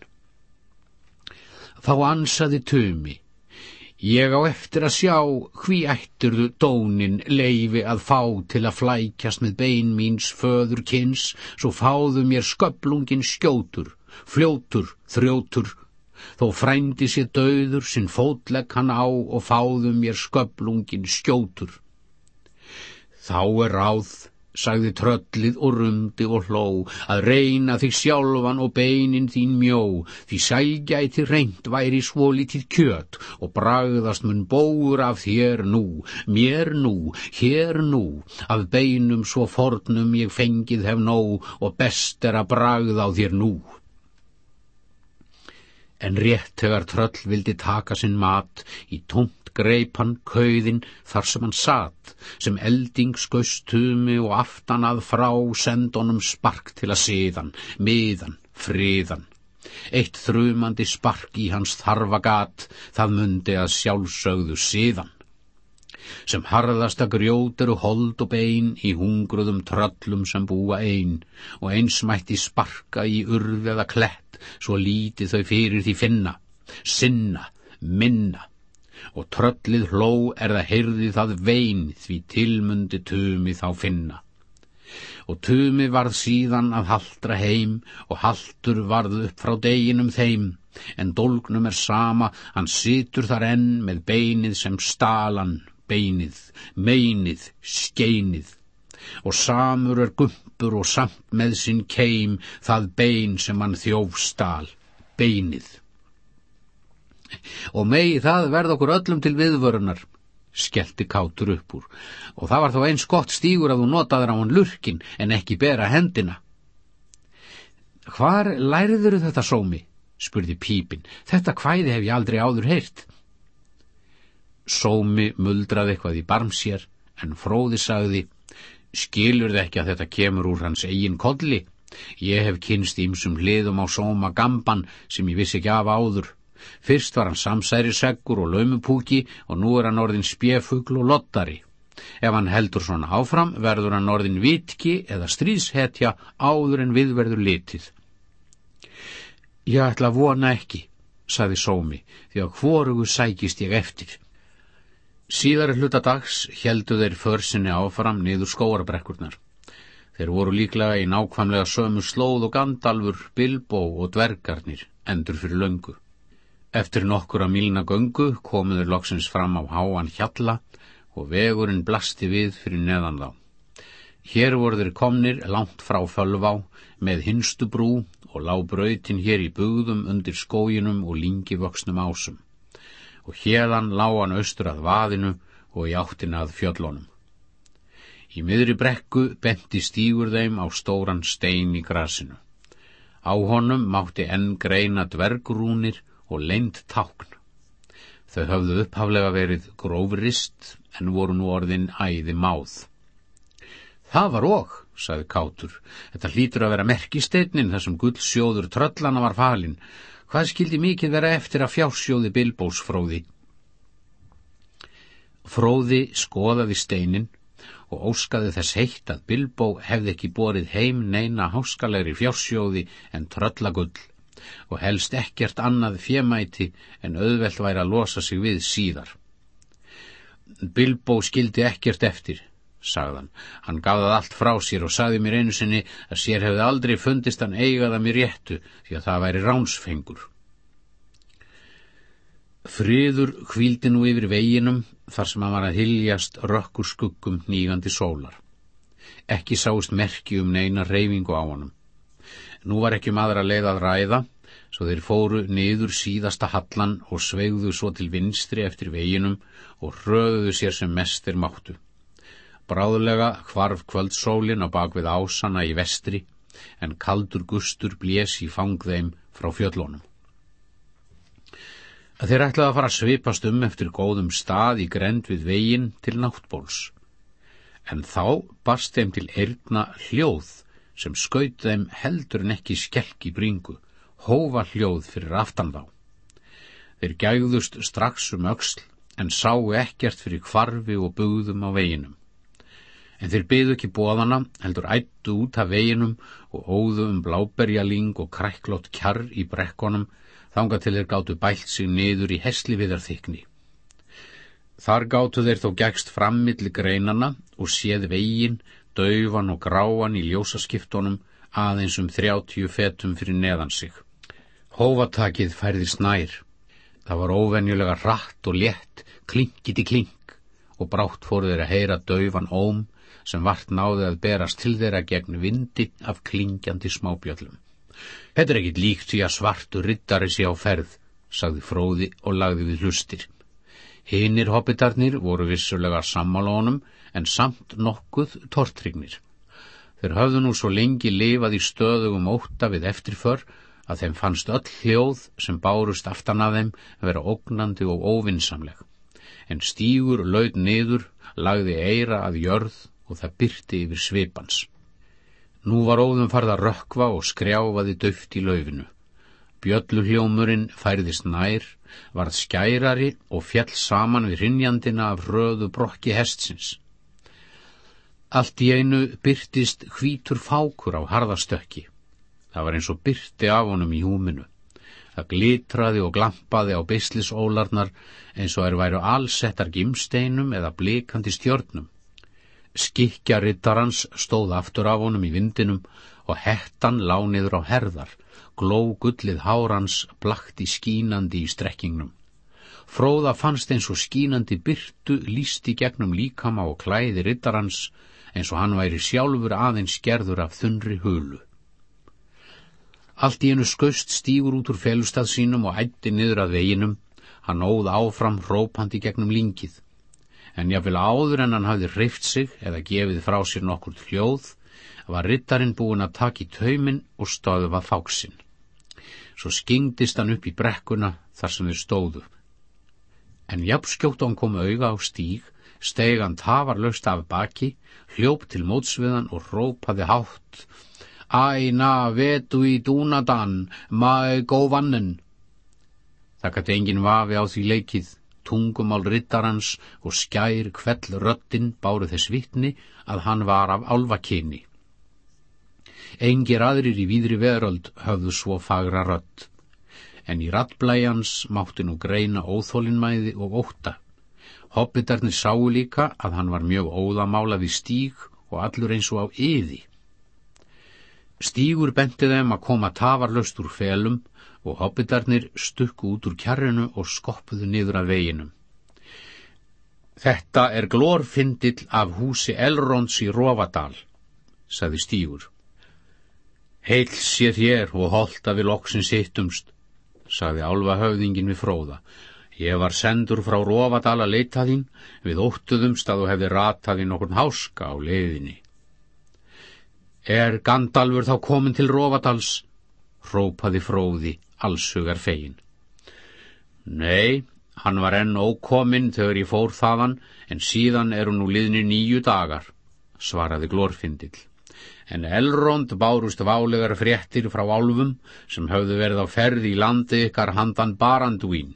Þá ansaði tumi, Ég á eftir að sjá hví ætturðu dónin leifi að fá til að flækjast með bein míns föður kynns, svo fáðu mér sköplungin skjótur, fljótur, þrjótur, þó frændi sér döður, sinn fótlegg hann á og fáðu mér sköplungin skjótur. Þá er ráð sagði tröllið og rumdi og hló, að reyna þig sjálfan og beinin þín mjó, því sælgæti reynd væri svolítið kjöt og bragðast mun bóur af þér nú, mér nú, hér nú, af beinum svo fornum ég fengið hef nóg og best er að bragða á þér nú. En rétt þegar tröll vildi taka sinn mat í tómt greip hann kauðin þar sem hann satt, sem elding skaustumi og aftan að frá sendonum spark til að siðan, miðan, friðan. Eitt þrumandi spark í hans þarfagat, það mundi að sjálfsögðu siðan. Sem harðasta grjótur og hold og bein í hungruðum tröllum sem búa ein, og eins mætti sparka í urð eða klett, svo lítið þau fyrir því finna, sinna, minna og tröllið hló er það heyrði það vein því tilmundi tumi þá finna. Og tumi varð síðan að haldra heim og haldur varð upp frá deginum þeim, en dolgnum er sama, hann situr þar enn með beinið sem stalan, beinið, meinið, skeinið. Og samur er gumpur og samt með sinn keim það bein sem hann þjófstal, beinið og megi það verða okkur öllum til viðvörunar, skellti kátur upp úr, og það var þó eins gott stígur að þú notaður á hann lurkin en ekki bera hendina. Hvar læriður þetta sómi? spurði pípin. Þetta hvæði hef ég aldrei áður heyrt. Sómi muldraði eitthvað í barmsér, en fróði sagði, skilur þið ekki að þetta kemur úr hans eigin kolli? Ég hef kynst ímsum hliðum á sóma gamban sem ég vissi ekki af áður. Fyrst var hann samsæriseggur og laumupúki og nú er hann orðin spjefugl og lottari. Ef hann heldur svona áfram verður hann orðin vitki eða stríðshetja áður en viðverður litið. Ég ætla að vona ekki, saði Sómi, því að hvorugu sækist ég eftir. Síðar hluta dags heldu þeir försinni áfram niður skóarbrekkurnar. Þeir voru líklega í nákvæmlega sömu slóð og gandalfur, bilbó og dvergarnir, endur fyrir löngu. Eftir nokkur að mílna göngu komuður loksins fram á háan hjalla og vegurinn blasti við fyrir neðan þá. Hér voru þeir komnir langt frá fölvá með hinstu brú og lá brautin hér í bugðum undir skóginum og lingi vöxnum ásum. Og hérðan lá hann austur að vaðinu og í áttina að fjöllunum. Í miðri brekku benti stígur þeim á stóran stein í grasinu. Á honum mátti enn greina dvergrúnir og leint tákn. Þau höfðu upphaflega verið grófrist en voru nú orðin æði máð. Það var og, sagði Kátur. Þetta hlýtur að vera merkisteitnin þar sem gullsjóður tröllana var falin. Hvað skildi mikið vera eftir að fjársjóði Bilbós fróði? Fróði skoðaði steinin og óskaði þess heitt að Bilbó hefði ekki borið heim neina háskalegri fjársjóði en tröllagull og helst ekkert annað fjemæti en auðvelt væri að losa sig við síðar. Bilbó skildi ekkert eftir, sagðan. Hann gaf það allt frá sér og sagði mér einu sinni að sér hefði aldrei fundist hann eigaða mér réttu því að það væri ránsfengur. Friður kvíldi nú yfir veginum þar sem hann var að hyljast rökkur skuggum nýgandi sólar. Ekki sáist merki um neina reyfingu á honum. Nú var ekki maður að leiða að ræða, svo þeir fóru niður síðasta hallan og sveigðu svo til vinstri eftir veginum og röðuðu sér sem mest þeir máttu. Bráðulega hvarf kvöldsólin á bakvið ásana í vestri, en kaldur gustur blés í fang þeim frá fjöllónum að þeir ætlaði að fara að svipast um eftir góðum stað í grend við veginn til náttbóls. En þá barst þeim til eirna hljóð sem skaut þeim heldur en ekki skelk í bringu, hófa hljóð fyrir aftan þá. Þeir gægðust strax um öksl en sáu ekkert fyrir kvarfi og bugðum á veginum. En þeir byðu ekki bóðana, heldur ættu út af veginum og óðu um bláberjaling og kræklót kjarr í brekkonum þanga til þeir gáttu bælt sig niður í hesli viðar þykni. Þar gáttu þeir þó gegst frammilli greinana og séð vegin, dauvan og gráan í ljósaskiptunum aðeins um þrjáttíu fetum fyrir neðan sig. Hófatakið færðist nær. Það var óvenjulega rætt og létt, klinkiti klink og brátt fóru þeir að heyra dauvan óm sem vart náði að berast til þeirra gegn vindi af klinkjandi smábjöllum. Þetta er ekkit líkt því að svartu rittari sé á ferð, sagði fróði og lagði við hlustir. Hinnir hoppitarnir voru vissulega sammálónum en samt nokkuð tortrygnir. Þeir höfðu nú svo lengi lifað í stöðugum óta við eftirför að þeim fannst öll hljóð sem bárust aftan að þeim að vera ógnandi og óvinnsamleg. En stígur laud niður, lagði eira að jörð og það byrti yfir svipans. Nú var óðum farð að rökva og skrjáfaði döft í laufinu. Bjölluhljómurinn færðist nær, varð skærari og fjall saman við rinjandina af röðu brokki hestsins. Allt í einu byrtist hvítur fákur á harðastökki. Það var eins og byrti af honum í húminu. Það glitraði og glampaði á beislisólarnar eins og er væru allsettar gimsteinum eða blikandi stjörnum. Skikja rittarans stóð aftur af honum í vindinum og hettan lániður á herðar, gló gullið hárans blakt í skínandi í strekkingnum. Fróða fannst eins og skínandi byrtu lísti gegnum líkama og klæði rittarans eins og hann væri sjálfur aðeins gerður af þunri hulu. Allt í einu skaust stígur út úr felustað sínum og ætti niður að veginum, hann óð áfram hrópandi gegnum lingið en jáfnvel áður en hann hafði hreift sig eða gefið frá sér nokkur hljóð, var rittarinn búin að taka í taumin og stöðuva fáksinn. Svo skingdist hann upp í brekkuna þar sem þeir stóðu. En jafnskjótt hann kom auga á stíg, steg hann tafarlaust af baki, hljóp til mótsviðan og rópaði hátt Æna vetu í dúnadan, maður góðvannen. Það gæti engin vafi á því leikið tungumál rittarans og skær kvell röttin báru þess vittni að hann var af álvakyni. Engir aðrir í víðri veröld höfðu svo fagra rött, en í rattblæjans mátti nú greina óþólinnmæði og óta. Hobbitarnir sáu líka að hann var mjög óðamálað í stíg og allur eins og á yði. Stígur benti þeim að koma tafarlöst úr felum og hobbitarnir stukku út úr kjarrinu og skoppuðu niður að veginum. Þetta er glórfindill af húsi Elrons í Rófadal, saði Stígur. Heil sé þér og holta við loksins hittumst, sagði álfa höfðingin við fróða. Ég var sendur frá Rófadal að leita þín, við óttuðumst að þú hefði ratað í nokkurn háska á leiðinni. Er Gandalfur þá komin til Rófadals? Rópaði fróði, allsugar fegin. Nei, hann var enn ókominn þegar ég fór þaðan, en síðan eru nú liðni nýju dagar, svaraði glórfindill. En Elrond bárust válegar fréttir frá álfum sem höfðu verið á ferði í landi ykkar handan Barandúín.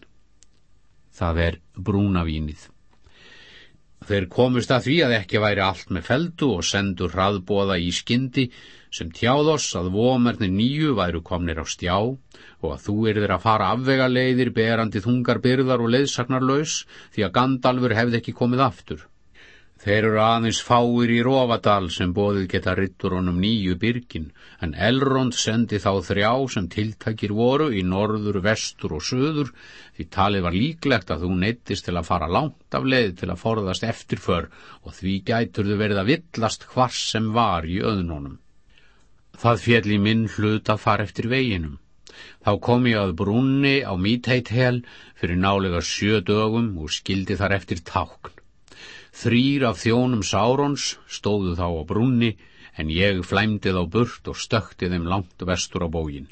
Það er brúnavínið. Þeir komust að því að ekki væri allt með feldu og sendur hraðbóða í skyndi sem tjáðoss að vomerni nýju væru komnir á stjá og að þú erður að fara afvega leiðir berandi þungar byrðar og leiðsagnarlaus því að Gandalfur hefði ekki komið aftur. Þeir eru aðeins fáir í Rófadal sem bóðið geta rittur honum nýju byrgin, en Elrond sendi þá þrjá sem tiltækir voru í norður, vestur og söður, því talið var líklegt að þú neittist til að fara langt af leið til að forðast eftirför og því gætur þau verið að villast hvars sem var í öðnunum. Það fjell í minn hlut að fara eftir veginum. Þá kom ég að brunni á mítheitt-hel fyrir nálega sjö dögum og skildi þar eftir tákn. Þrýr af þjónum Sárons stóðu þá á brunni, en ég flæmdið á burt og stöktið þeim langt vestur á bógin.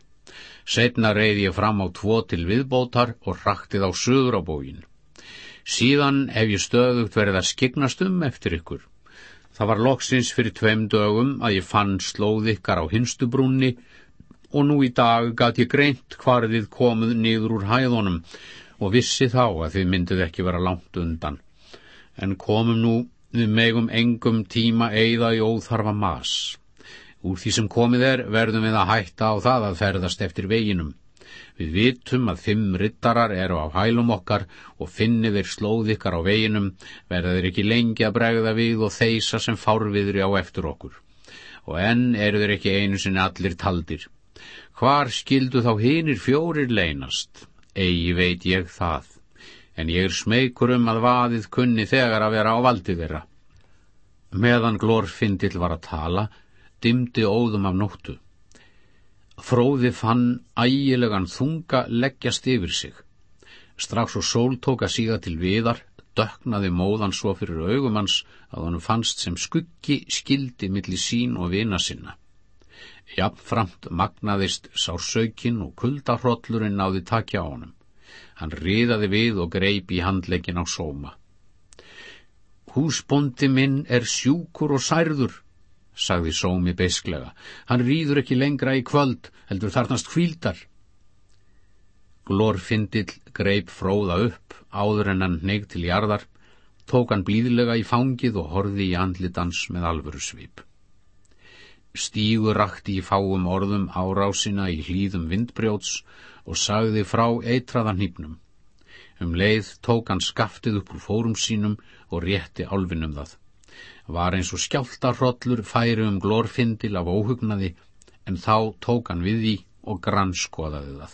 Setna reyði ég fram á tvo til viðbótar og raktið á söður á bógin. Síðan hef ég stöðugt verið að skiknast um eftir ykkur. Það var loksins fyrir tveim dögum að ég fann slóð ykkar á hinstu brunni og nú í dag gat ég greint hvar þið komuð niður úr hæðunum og vissi þá að þið myndið ekki vera langt undan en komum nú við megum engum tíma eigða í óþarfa mas. Úr því sem komið er verðum við að hætta á það að ferðast eftir veginum. Við vitum að fimm rittarar eru á hælum okkar og finnið þeir slóð ykkar á veginum verða þeir ekki lengi að bregða við og þeisa sem fárviðri á eftir okkur. Og enn eru þeir ekki einu sinni allir taldir. Hvar skildu þá hinir fjórir leynast? Egi veit ég það en ég er smeykur um að vaðið kunni þegar að vera á valdi þeirra. Meðan glórfindill var að tala, dimdi óðum af nóttu. Fróði fann ægilegan þunga leggjast yfir sig. Strax og sól tók að síga til viðar, döknaði móðan svo fyrir augumans að hann fannst sem skuggi skildi millir sín og vina sinna. Jafnframt magnaðist sá sökin og kuldahrollurinn náði takja á honum. Hann riðaði við og greip í handleikin á sóma. Húsbondi minn er sjúkur og særður, sagði sómi beisklega. Hann rýður ekki lengra í kvöld, heldur þarnast kvíldar. Glórfindill greip fróða upp, áður en hann neig til jarðar, tók hann blíðlega í fangið og horði í andlitans með alvöru svip. Stígur rakti í fáum orðum árásina í hlýðum vindbrjóts og sagði frá eitraðan hýpnum. Um leið tók hann skaftið upp úr fórum sínum og rétti álfinum það. Var eins og skjáltarhrollur færi um glórfindil af óhugnaði, en þá tók hann við því og grannskoðaði það.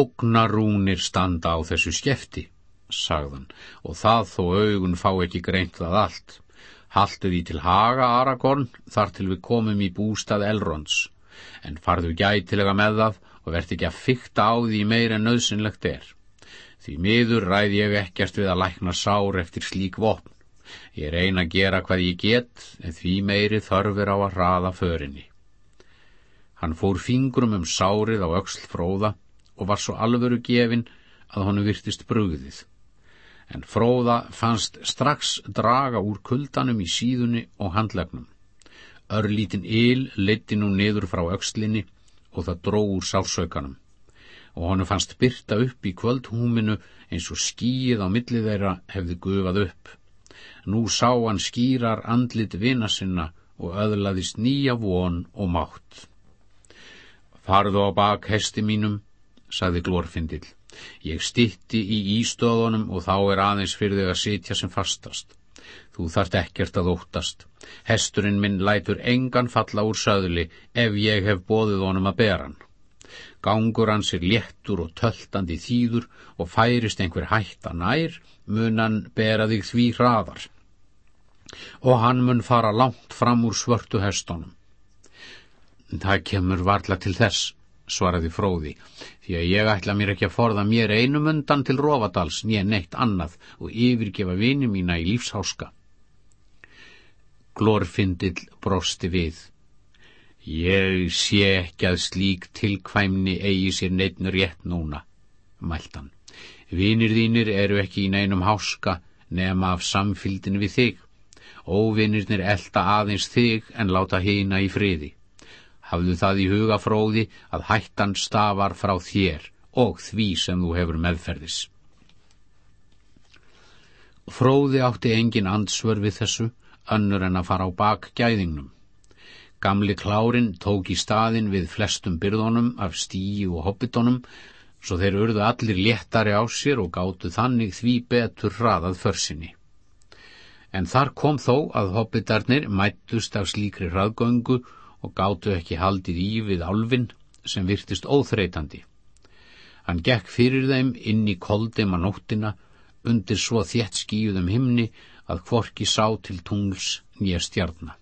Ógnarúnir standa á þessu skefti, sagðan, og það þó augun fá ekki greint það allt. Haltu því til haga, Aragorn, þar til við komum í bústað Elrons, en farðu gætilega með það og verð ekki að fykta á því meir en nöðsynlegt er. Því miður ræð ég ekkert við að lækna sár eftir slík vopn. Ég reyna að gera hvað ég get, en því meiri þörfur á að hraða förinni. Hann fór fingrum um sárið á auksl fróða og var svo alvöru gefin að honum virtist brugðið. En fróða fannst strax draga úr kuldanum í síðunni og handlegnum. Örlítin yl leiti nú niður frá aukslinni og það dró úr sálsaukanum og honum fannst byrta upp í kvöldhúminu eins og skýið á millið þeirra hefði gufað upp. Nú sá hann skýrar andlit vina sinna og öðlaðist nýja von og mátt. Farðu á bak hesti mínum, saði glórfindill. Ég stitti í ístöðunum og þá er aðeins fyrir þig að sitja sem fastast. Þú þart ekkert að óttast. Hesturinn minn lætur engan falla úr söðli ef ég hef bóðið honum að bera hann. Gangur hans er léttur og töltandi þýður og færist einhver hætta nær, mun hann bera þig því hraðar. Og hann mun fara langt fram úr svörtu hestunum. Það kemur varla til þess, svaraði fróði, því að ég ætla mér ekki að forða mér einum undan til Rófadals nýja neitt annað og yfirgefa vini mína í lífsháska. Glorfindill brosti við. Ég sé ekki að slík tilkvæmni eigi sér neittn rétt núna, mæltan. Vinir þínir eru ekki í neinum háska nema af samfildin við þig. Óvinirnir elda aðeins þig en láta hýna í friði. Hafðu það í huga fróði að hættan stafar frá þér og því sem þú hefur meðferðis. Fróði átti engin ansvör við þessu, önnur en að fara á bak gæðingnum. Gamli klárin tók í staðin við flestum byrðunum af stíi og hobbitonum, svo þeir urðu allir léttari á sér og gáttu þannig því betur hraðað försinni. En þar kom þó að hobbitarnir mættust af slíkri hraðgöngu og gáttu ekki haldið í við álfin sem virtist óþreytandi. Hann gekk fyrir þeim inn í koldum að nóttina undir svo þétt skíuðum himni að hvorki sá til tungls nýja stjarnar.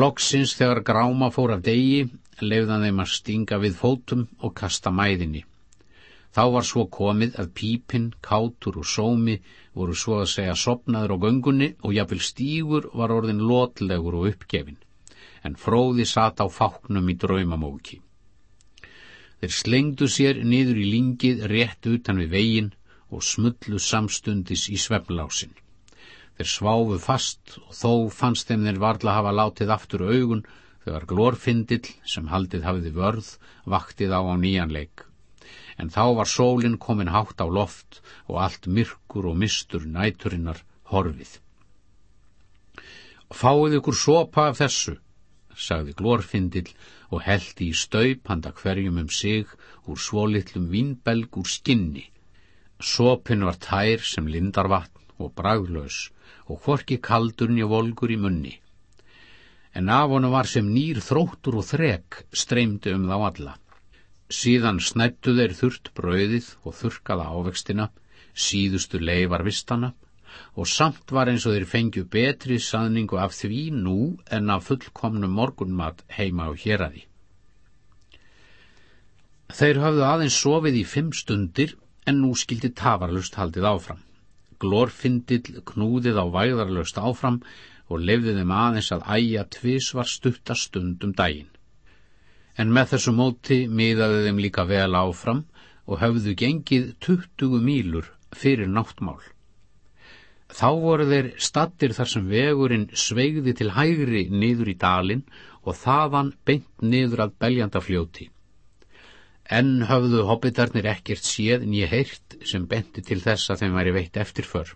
Loksins þegar gráma fór af degi lefðan þeim að stinga við fótum og kasta mæðinni. Þá var svo komið að pípinn, kátur og sómi voru svo að segja sopnaður á göngunni og jafnvel stígur var orðin lotlegur og uppgefin en fróði sat á fáknum í draumamóki. Þeir slengdu sér niður í lingið rétt utan við veginn og smullu samstundis í svefnlásin. Þeir sváfu fast og þó fannst þeim þeir varla hafa látið aftur augun þegar glórfindill sem haldið hafiði vörð vaktið á á nýjanleik. En þá var sólinn komin hátt á loft og allt myrkur og mistur næturinnar horfið. Fáið ykkur sopa af þessu, sagði glórfindill og heldi í staup handa hverjum um sig úr svolitlum vínbelg úr skinni. Sopin var tær sem lindarvatn og braglaus og hvorki kaldurni og volgur í munni. En af honu var sem nýr þróttur og þrek streymdi um þá alla. Síðan snættu þeir þurrt brauðið og þurkaða ávextina, síðustu leifar vistana og samt var eins og þeir fengju betri saðningu af því nú en af fullkomnum morgunmat heima á héradi. Þeir hafðu aðeins sofið í fimm stundir en nú skildi tafarlust haldið áfram. Glorfindill knúðið á væðarlust áfram og lefði þeim aðeins að æja tvis var stutta stundum daginn. En með þessu móti miðaði þeim líka vel áfram og höfðu gengið 20 mílur fyrir náttmál. Þá voru þeir stattir þar sem vegurinn sveigði til hægri niður í dalin og þaðan beint niður að beljandafljóti. Enn höfðu hobbitarnir ekkert séð en ég heyrt sem benti til þess að þeim væri veitt eftirför.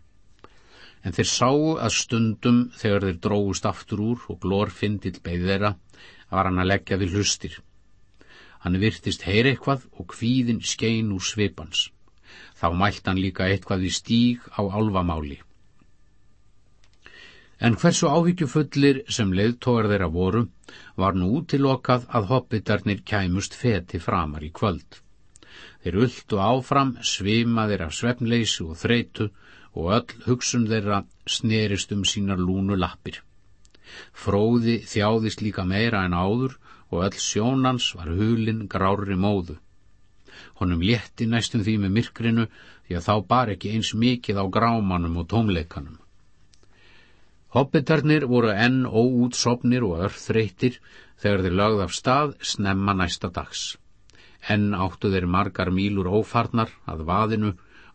En þeir sáu að stundum þegar þeir dróðust aftur úr og glórfindill beigð þeirra var hann að leggja við hlustir. Hann virtist heyr eitthvað og kvíðin skein úr svipans. Þá mælt hann líka eitthvað í stíg á álvamáli. En hversu áhyggjufullir sem leiðtógar þeirra voru, var nú útilokað að hoppitarnir kæmust feti framar í kvöld. Þeir ultu áfram, svimaðir af svefnleysu og þreitu og öll hugsun þeirra snerist um sínar lúnu lappir. Fróði þjáðist líka meira en áður og öll sjónans var hulin grári móðu. Honum létti næstum því með myrkrinu því að þá bar ekki eins mikið á grámanum og tómleikanum. Hobbitarnir voru enn óútsopnir og örþreytir þegar þeir lögð af stað snemma næsta dags. Enn áttu þeir margar mílur ófarnar að vaðinu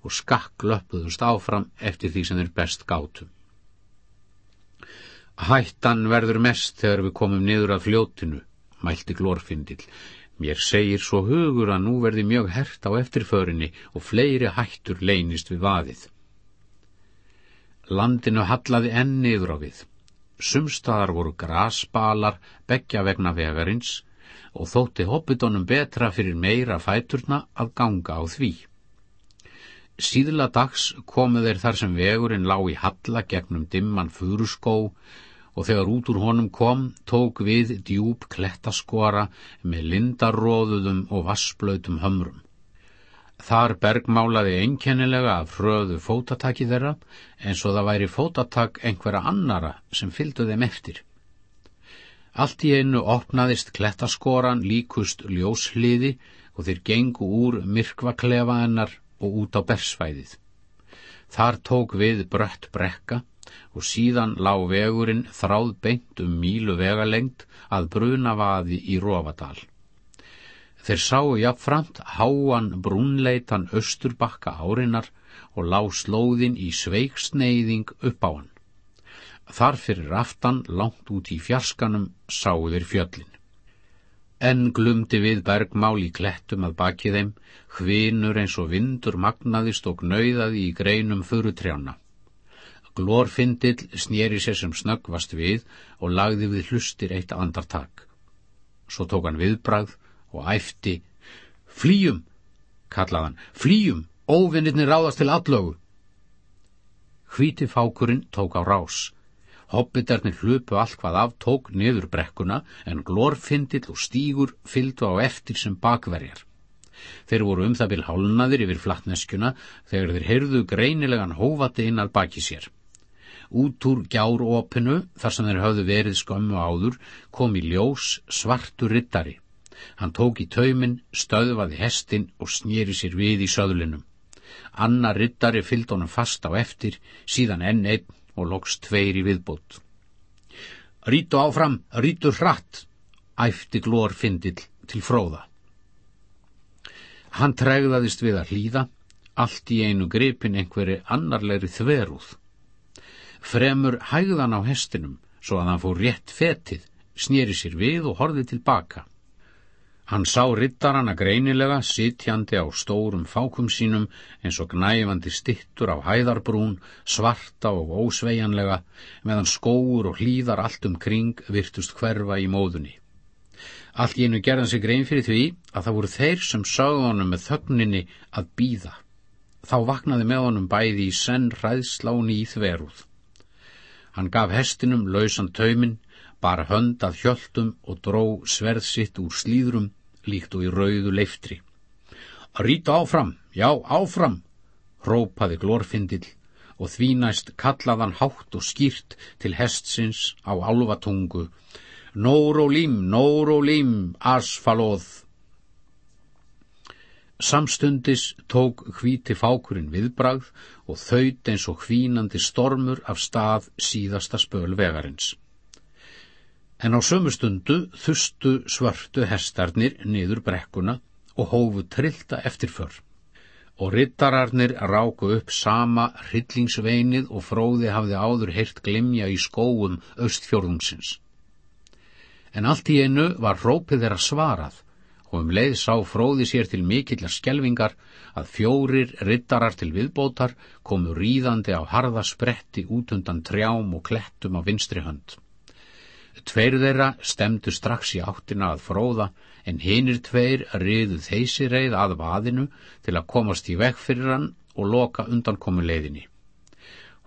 og skakk löpuðust áfram eftir því sem þeir best gátu. Hættan verður mest þegar við komum niður að fljótinu, mælti glórfindil. Mér segir svo hugur að nú verði mjög hert á eftirförinni og fleiri hættur leynist við vaðið. Landinu hallaði enn niður á við. Sumstaðar voru grasbalar, begja vegna vegarins og þótti hobbitonum betra fyrir meira fæturna að ganga á því. Síðla dags komu þeir þar sem vegurinn lág í halla gegnum dimman furuskó og þegar út úr honum kom tók við djúb klettaskora með lindaróðuðum og vassblöytum hömrum. Þar bergmálaði einkennilega af fröðu fótataki þeirra eins og það væri fótatak einhverja annara sem fylgdu þeim eftir. Allt í einu opnaðist klettaskoran líkust ljóshliði og þeir gengu úr myrkvaklefa hennar og út á bersvæðið. Þar tók við brött brekka og síðan lág vegurinn þráð beint um mílu vegalengt að brunavaði í Rófadal. Þeir sáu jafnframt háan brúnleitan östurbakka árinar og lág slóðin í sveiksneiðing upp á hann. Þar fyrir aftan, langt út í fjarskanum, sáu þeir fjöllin. En glumdi við bergmál í klettum að baki þeim, hvinur eins og vindur magnaðist og gnauðaði í greinum furutrjána. Glórfindill snýri sér sem snöggvast við og lagði við hlustir eitt andartak. Svo tók hann viðbrað og æfti. Flýjum, kallaðan, flýjum, óvinnirni ráðast til allögu. Hvíti fákurinn tók á rás. Hobbitarnir hlupu allt hvað af tók niður brekkuna en glórfindill og stígur fylgdu á eftir sem bakverjar. Þeir voru um það vil hálnaðir yfir flattneskjuna þegar þeir heyrðu greinilegan hófati inn að baki sér. Út úr gjárópinu, þar sem þeir höfðu verið skömmu áður, kom í ljós svartu rittari. Hann tók í taumin, stöðvaði hestin og snýri sér við í söðlinum. Anna rittari fylgd honum fast á eftir, síðan enn einn og loks tveir í viðbót. Rítu áfram, rítu hratt, æfti glór findill til fróða. Hann tregðaðist við að hlýða, allt í einu gripin einhverju annarlegri þverúð. Fremur hægðan á hestinum, svo að hann fór rétt fetið, snýri sér við og horfið tilbaka. Hann sá rittarana greinilega sitjandi á stórum fákum sínum eins og gnæfandi stittur á hæðarbrún, svarta og ósveianlega, meðan skóur og hlýðar allt um kring virtust hverfa í móðunni. Allt í einu gerðan sig grein fyrir því að það voru þeir sem sögðu honum með þögninni að býða. Þá vaknaði með honum bæði í senn ræðsláni í þveruð. Hann gaf hestinum lausan taumin, bara hönd að hjöltum og dró sverð sitt úr slíðrum líkt og í rauðu leiftri. Rýta áfram, já áfram, rópaði glórfindill og því næst kallaðan hátt og skýrt til hestsins á alvatungu. Nórólim, nórólim, asfalóð. Samstundis tók hvíti fákurinn viðbragð og þaut eins og hvínandi stormur af stað síðasta spöl vegarins en á sömu stundu þustu svörtu hestarnir niður brekkuna og hófu trillta eftirför. Og rittararnir ráku upp sama hryllingsveinið og fróði hafði áður heyrt glimja í skóum austfjörðungsins. En allt í einu var rópið þeirra svarað og um leið sá fróði sér til mikillar skjelvingar að fjórir rittarar til viðbótar komu ríðandi á harða spretti út undan trjám og klettum á vinstri hönd. Tveir þeirra stemdu strax í áttina að fróða en hinir tveir riðu þeysi reið að vaðinu til að komast í veg fyrir hann og loka undan komu leiðinni.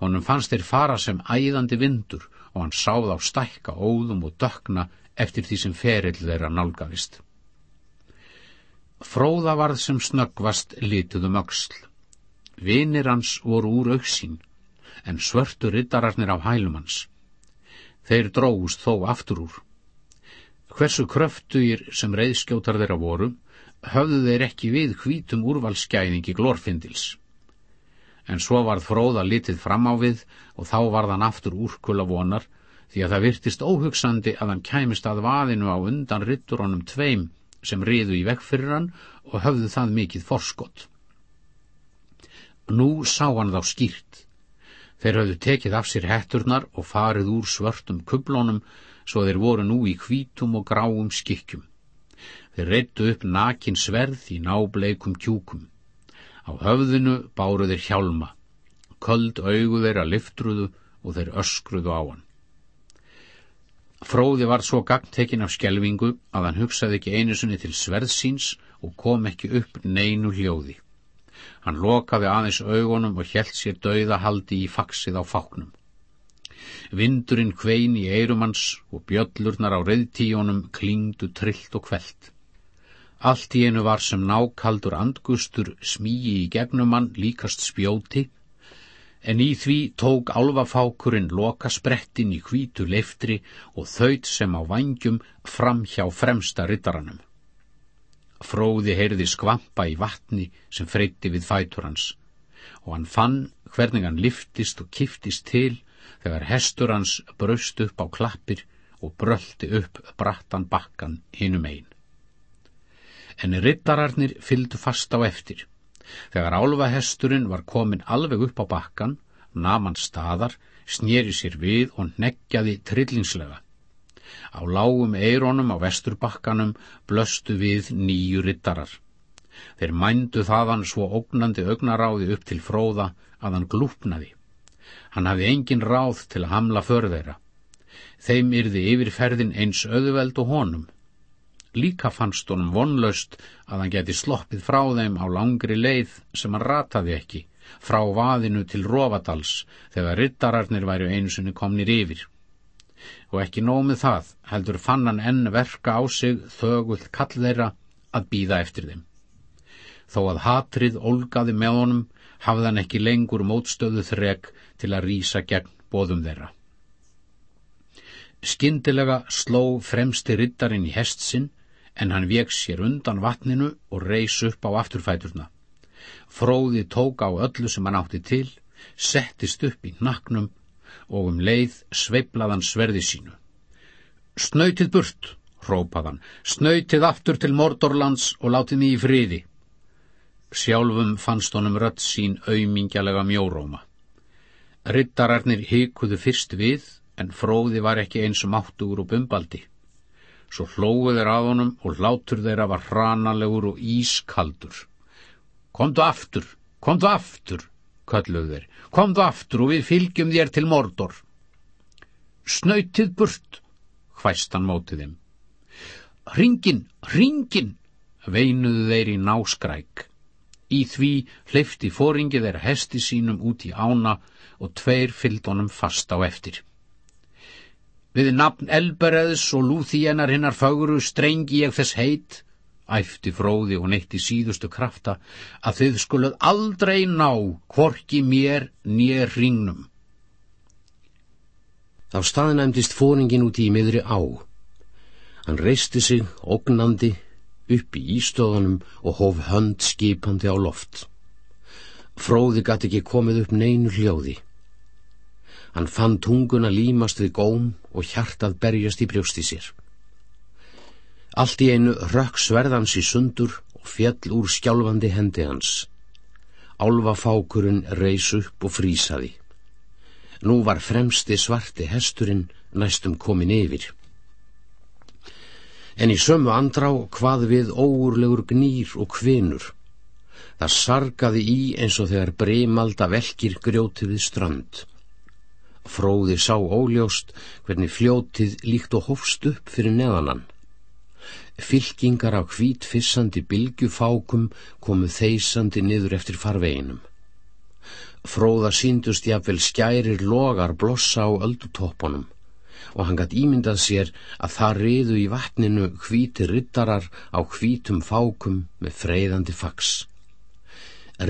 Honum fannst þeir fara sem æðandi vindur og hann sáð á stækka óðum og dökna eftir því sem ferill þeirra nálgavist. Fróða varð sem snöggvast lituðum öksl. Vinir hans voru úr auksín en svörtu riddararnir á hælum hans. Þeir drógust þó aftur úr. Hversu kröftugir sem reyðskjótar þeirra voru, höfðu þeir ekki við hvítum úrvalskæðingi glorfindils. En svo varð fróða litið fram á við og þá varð hann aftur úrkula vonar því að það virtist óhugsandi að hann kæmist að vaðinu á undan ritturónum tveim sem riðu í vekk fyrir hann og höfðu það mikið forskott. Nú sá hann þá skýrt Þeir hafðu tekið af sér hetturnar og farið úr svörtum kublónum svo þeir voru nú í hvítum og gráum skikkjum. Þeir reittu upp nakin sverð í nábleikum kjúkum. Á höfðinu báru þeir hjálma. Köld augu þeirra liftruðu og þeir öskruðu á hann. Fróði var svo gagtekinn af skjelvingu að hann hugsaði ekki einu sunni til sverðsíns og kom ekki upp neinu hljóði. Hann lokaði aðeins augunum og hjælt sér dauðahaldi í faksið á fáknum. Vindurinn kvein í eirumanns og bjöllurnar á reyðtíjónum klingdu trillt og kveld. Allt í einu var sem nákaldur andgustur smíi í gegnum hann líkast spjóti, en í því tók álfafákurinn loka sprettin í hvítu leiftri og þaut sem á vangjum fram hjá fremsta rittaranum. Fróði heyrði skvampa í vatni sem freytti við fætur hans og hann fann hvernig hann liftist og kiftist til þegar hestur hans braust upp á klappir og bröldi upp brattan bakkan hinum einn. En rittararnir fylgdu fast á eftir Þegar álfahesturinn var komin alveg upp á bakkan, naman staðar, snýri sér við og neggjaði trillingslega. Á lágum eironum á vesturbakkanum blöstu við nýju rittarar. Þeir mændu þaðan svo ógnandi augnaráði upp til fróða að hann glúpnaði. Hann hafði engin ráð til að hamla förðeira. Þeim yrði yfirferðin eins öðuveld og honum. Líka fannst honum vonlaust að hann geti sloppið frá þeim á langri leið sem hann rataði ekki, frá vaðinu til Rófadals þegar rittararnir væru einsunni komnir yfir. Og ekki nómið það heldur fann hann enn verka á sig þögull kall þeirra að býða eftir þeim. Þó að hatrið olgaði með honum hafði hann ekki lengur mótstöðu þreg til að rýsa gegn bóðum þeirra. Skyndilega sló fremsti rittarinn í hest sinn en hann veks sér undan vatninu og reys upp á afturfæturna. Fróði tók á öllu sem hann átti til, settist upp í naknum og um leið sveiplaðan sverði sínu. Snautið burt, rópaðan, snautið aftur til Mordorlands og látið mig í friði. Sjálfum fannst honum rött sín auðmingjalega mjóróma. Rittararnir hikuðu fyrst við, en fróði var ekki eins og máttugur og bumbaldi. Svo hlóðu þeir að honum og hlátur þeirra var hranalegur og ískaldur. Komdu aftur, komdu aftur, kalluðu þeir. Komdu aftur og við fylgjum þér til mordor. Snautið burt, hvæstan mótið þeim. Ringin, ringin, veinuðu þeir í náskræk. Í því hleyfti fóringi þeirra hesti sínum út í ána og tveir fylgdónum fast á eftir. Við nafn Elbereðs og Lúþíenar hinnar faguru strengi ég þess heit, æfti fróði og neitti síðustu krafta, að þið skuluð aldrei ná hvorki mér nér ringnum. Þá staðnæmdist fóringin út í miðri á. Hann reisti sig, ógnandi, upp í ístöðunum og hóf hönd skipandi á loft. Fróði gæti ekki komið upp neinu hljóði. Hann fann tunguna límast við góm og hjartað berjast í brjósti sér. Allt í einu rökk sverðans í sundur og fjell úr skjálfandi hendi hans. Álvafákurinn reys upp og frísaði. Nú var fremsti svarti hesturinn næstum komin yfir. En í sömu andrá hvað við óurlegur gnýr og kvinur. Það sargaði í eins og þegar breymalda velkir grjóti við strand. Fróði sá óljóst hvernig fljótið líkt og hófst upp fyrir neðanan. Fylkingar á hvítfissandi bylgjufákum komu þeysandi niður eftir farveginum. Fróða síndust jafnvel skærir logar blossa á öldutoppunum og hann gætt ímyndað sér að það riðu í vatninu hvíti rittarar á hvítum fákum með freyðandi fags.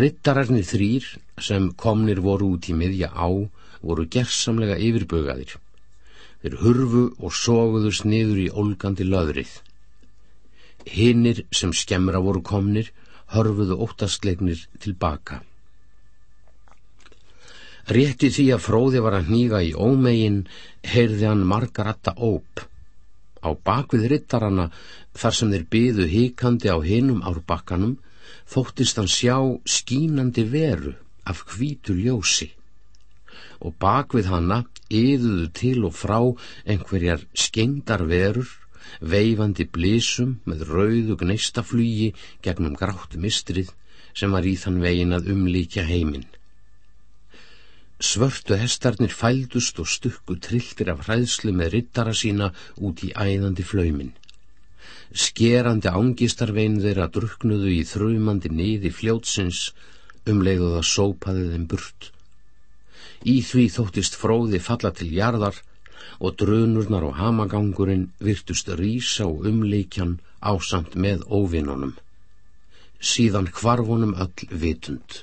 Rittararnir þrýr sem komnir voru út í miðja á voru gersamlega yfirbögaðir. Þeir hurfu og sóguðust niður í ólgandi löðrið. Hinnir sem skemmra voru komnir hörfuðu óttastleiknir tilbaka. Rétti því að fróði var að hníga í ómegin heyrði hann margaratta óp. Á bakvið rittarana þar sem þeir byðu híkandi á hinum árbakkanum þóttist hann sjá skínandi veru af hvítu ljósi og bak við hanna yðuðu til og frá einhverjar skengdar verur, veifandi blísum með rauðu gneistaflugi gegnum grátt mistrið sem var í þann vegin að umlíkja heiminn. Svörtu hestarnir fældust og stukku trilltir af hræðslu með rittara sína út í æðandi flaumin. Skerandi ángistarvein þeirra druknuðu í þrjumandi niði fljótsins um leiðu það sópaði þeim burt Í því þóttist fróði falla til jarðar og drunurnar og hamagangurinn virtust rísa og umleikjan ásamt með óvinnunum. Síðan hvarfunum öll vitund.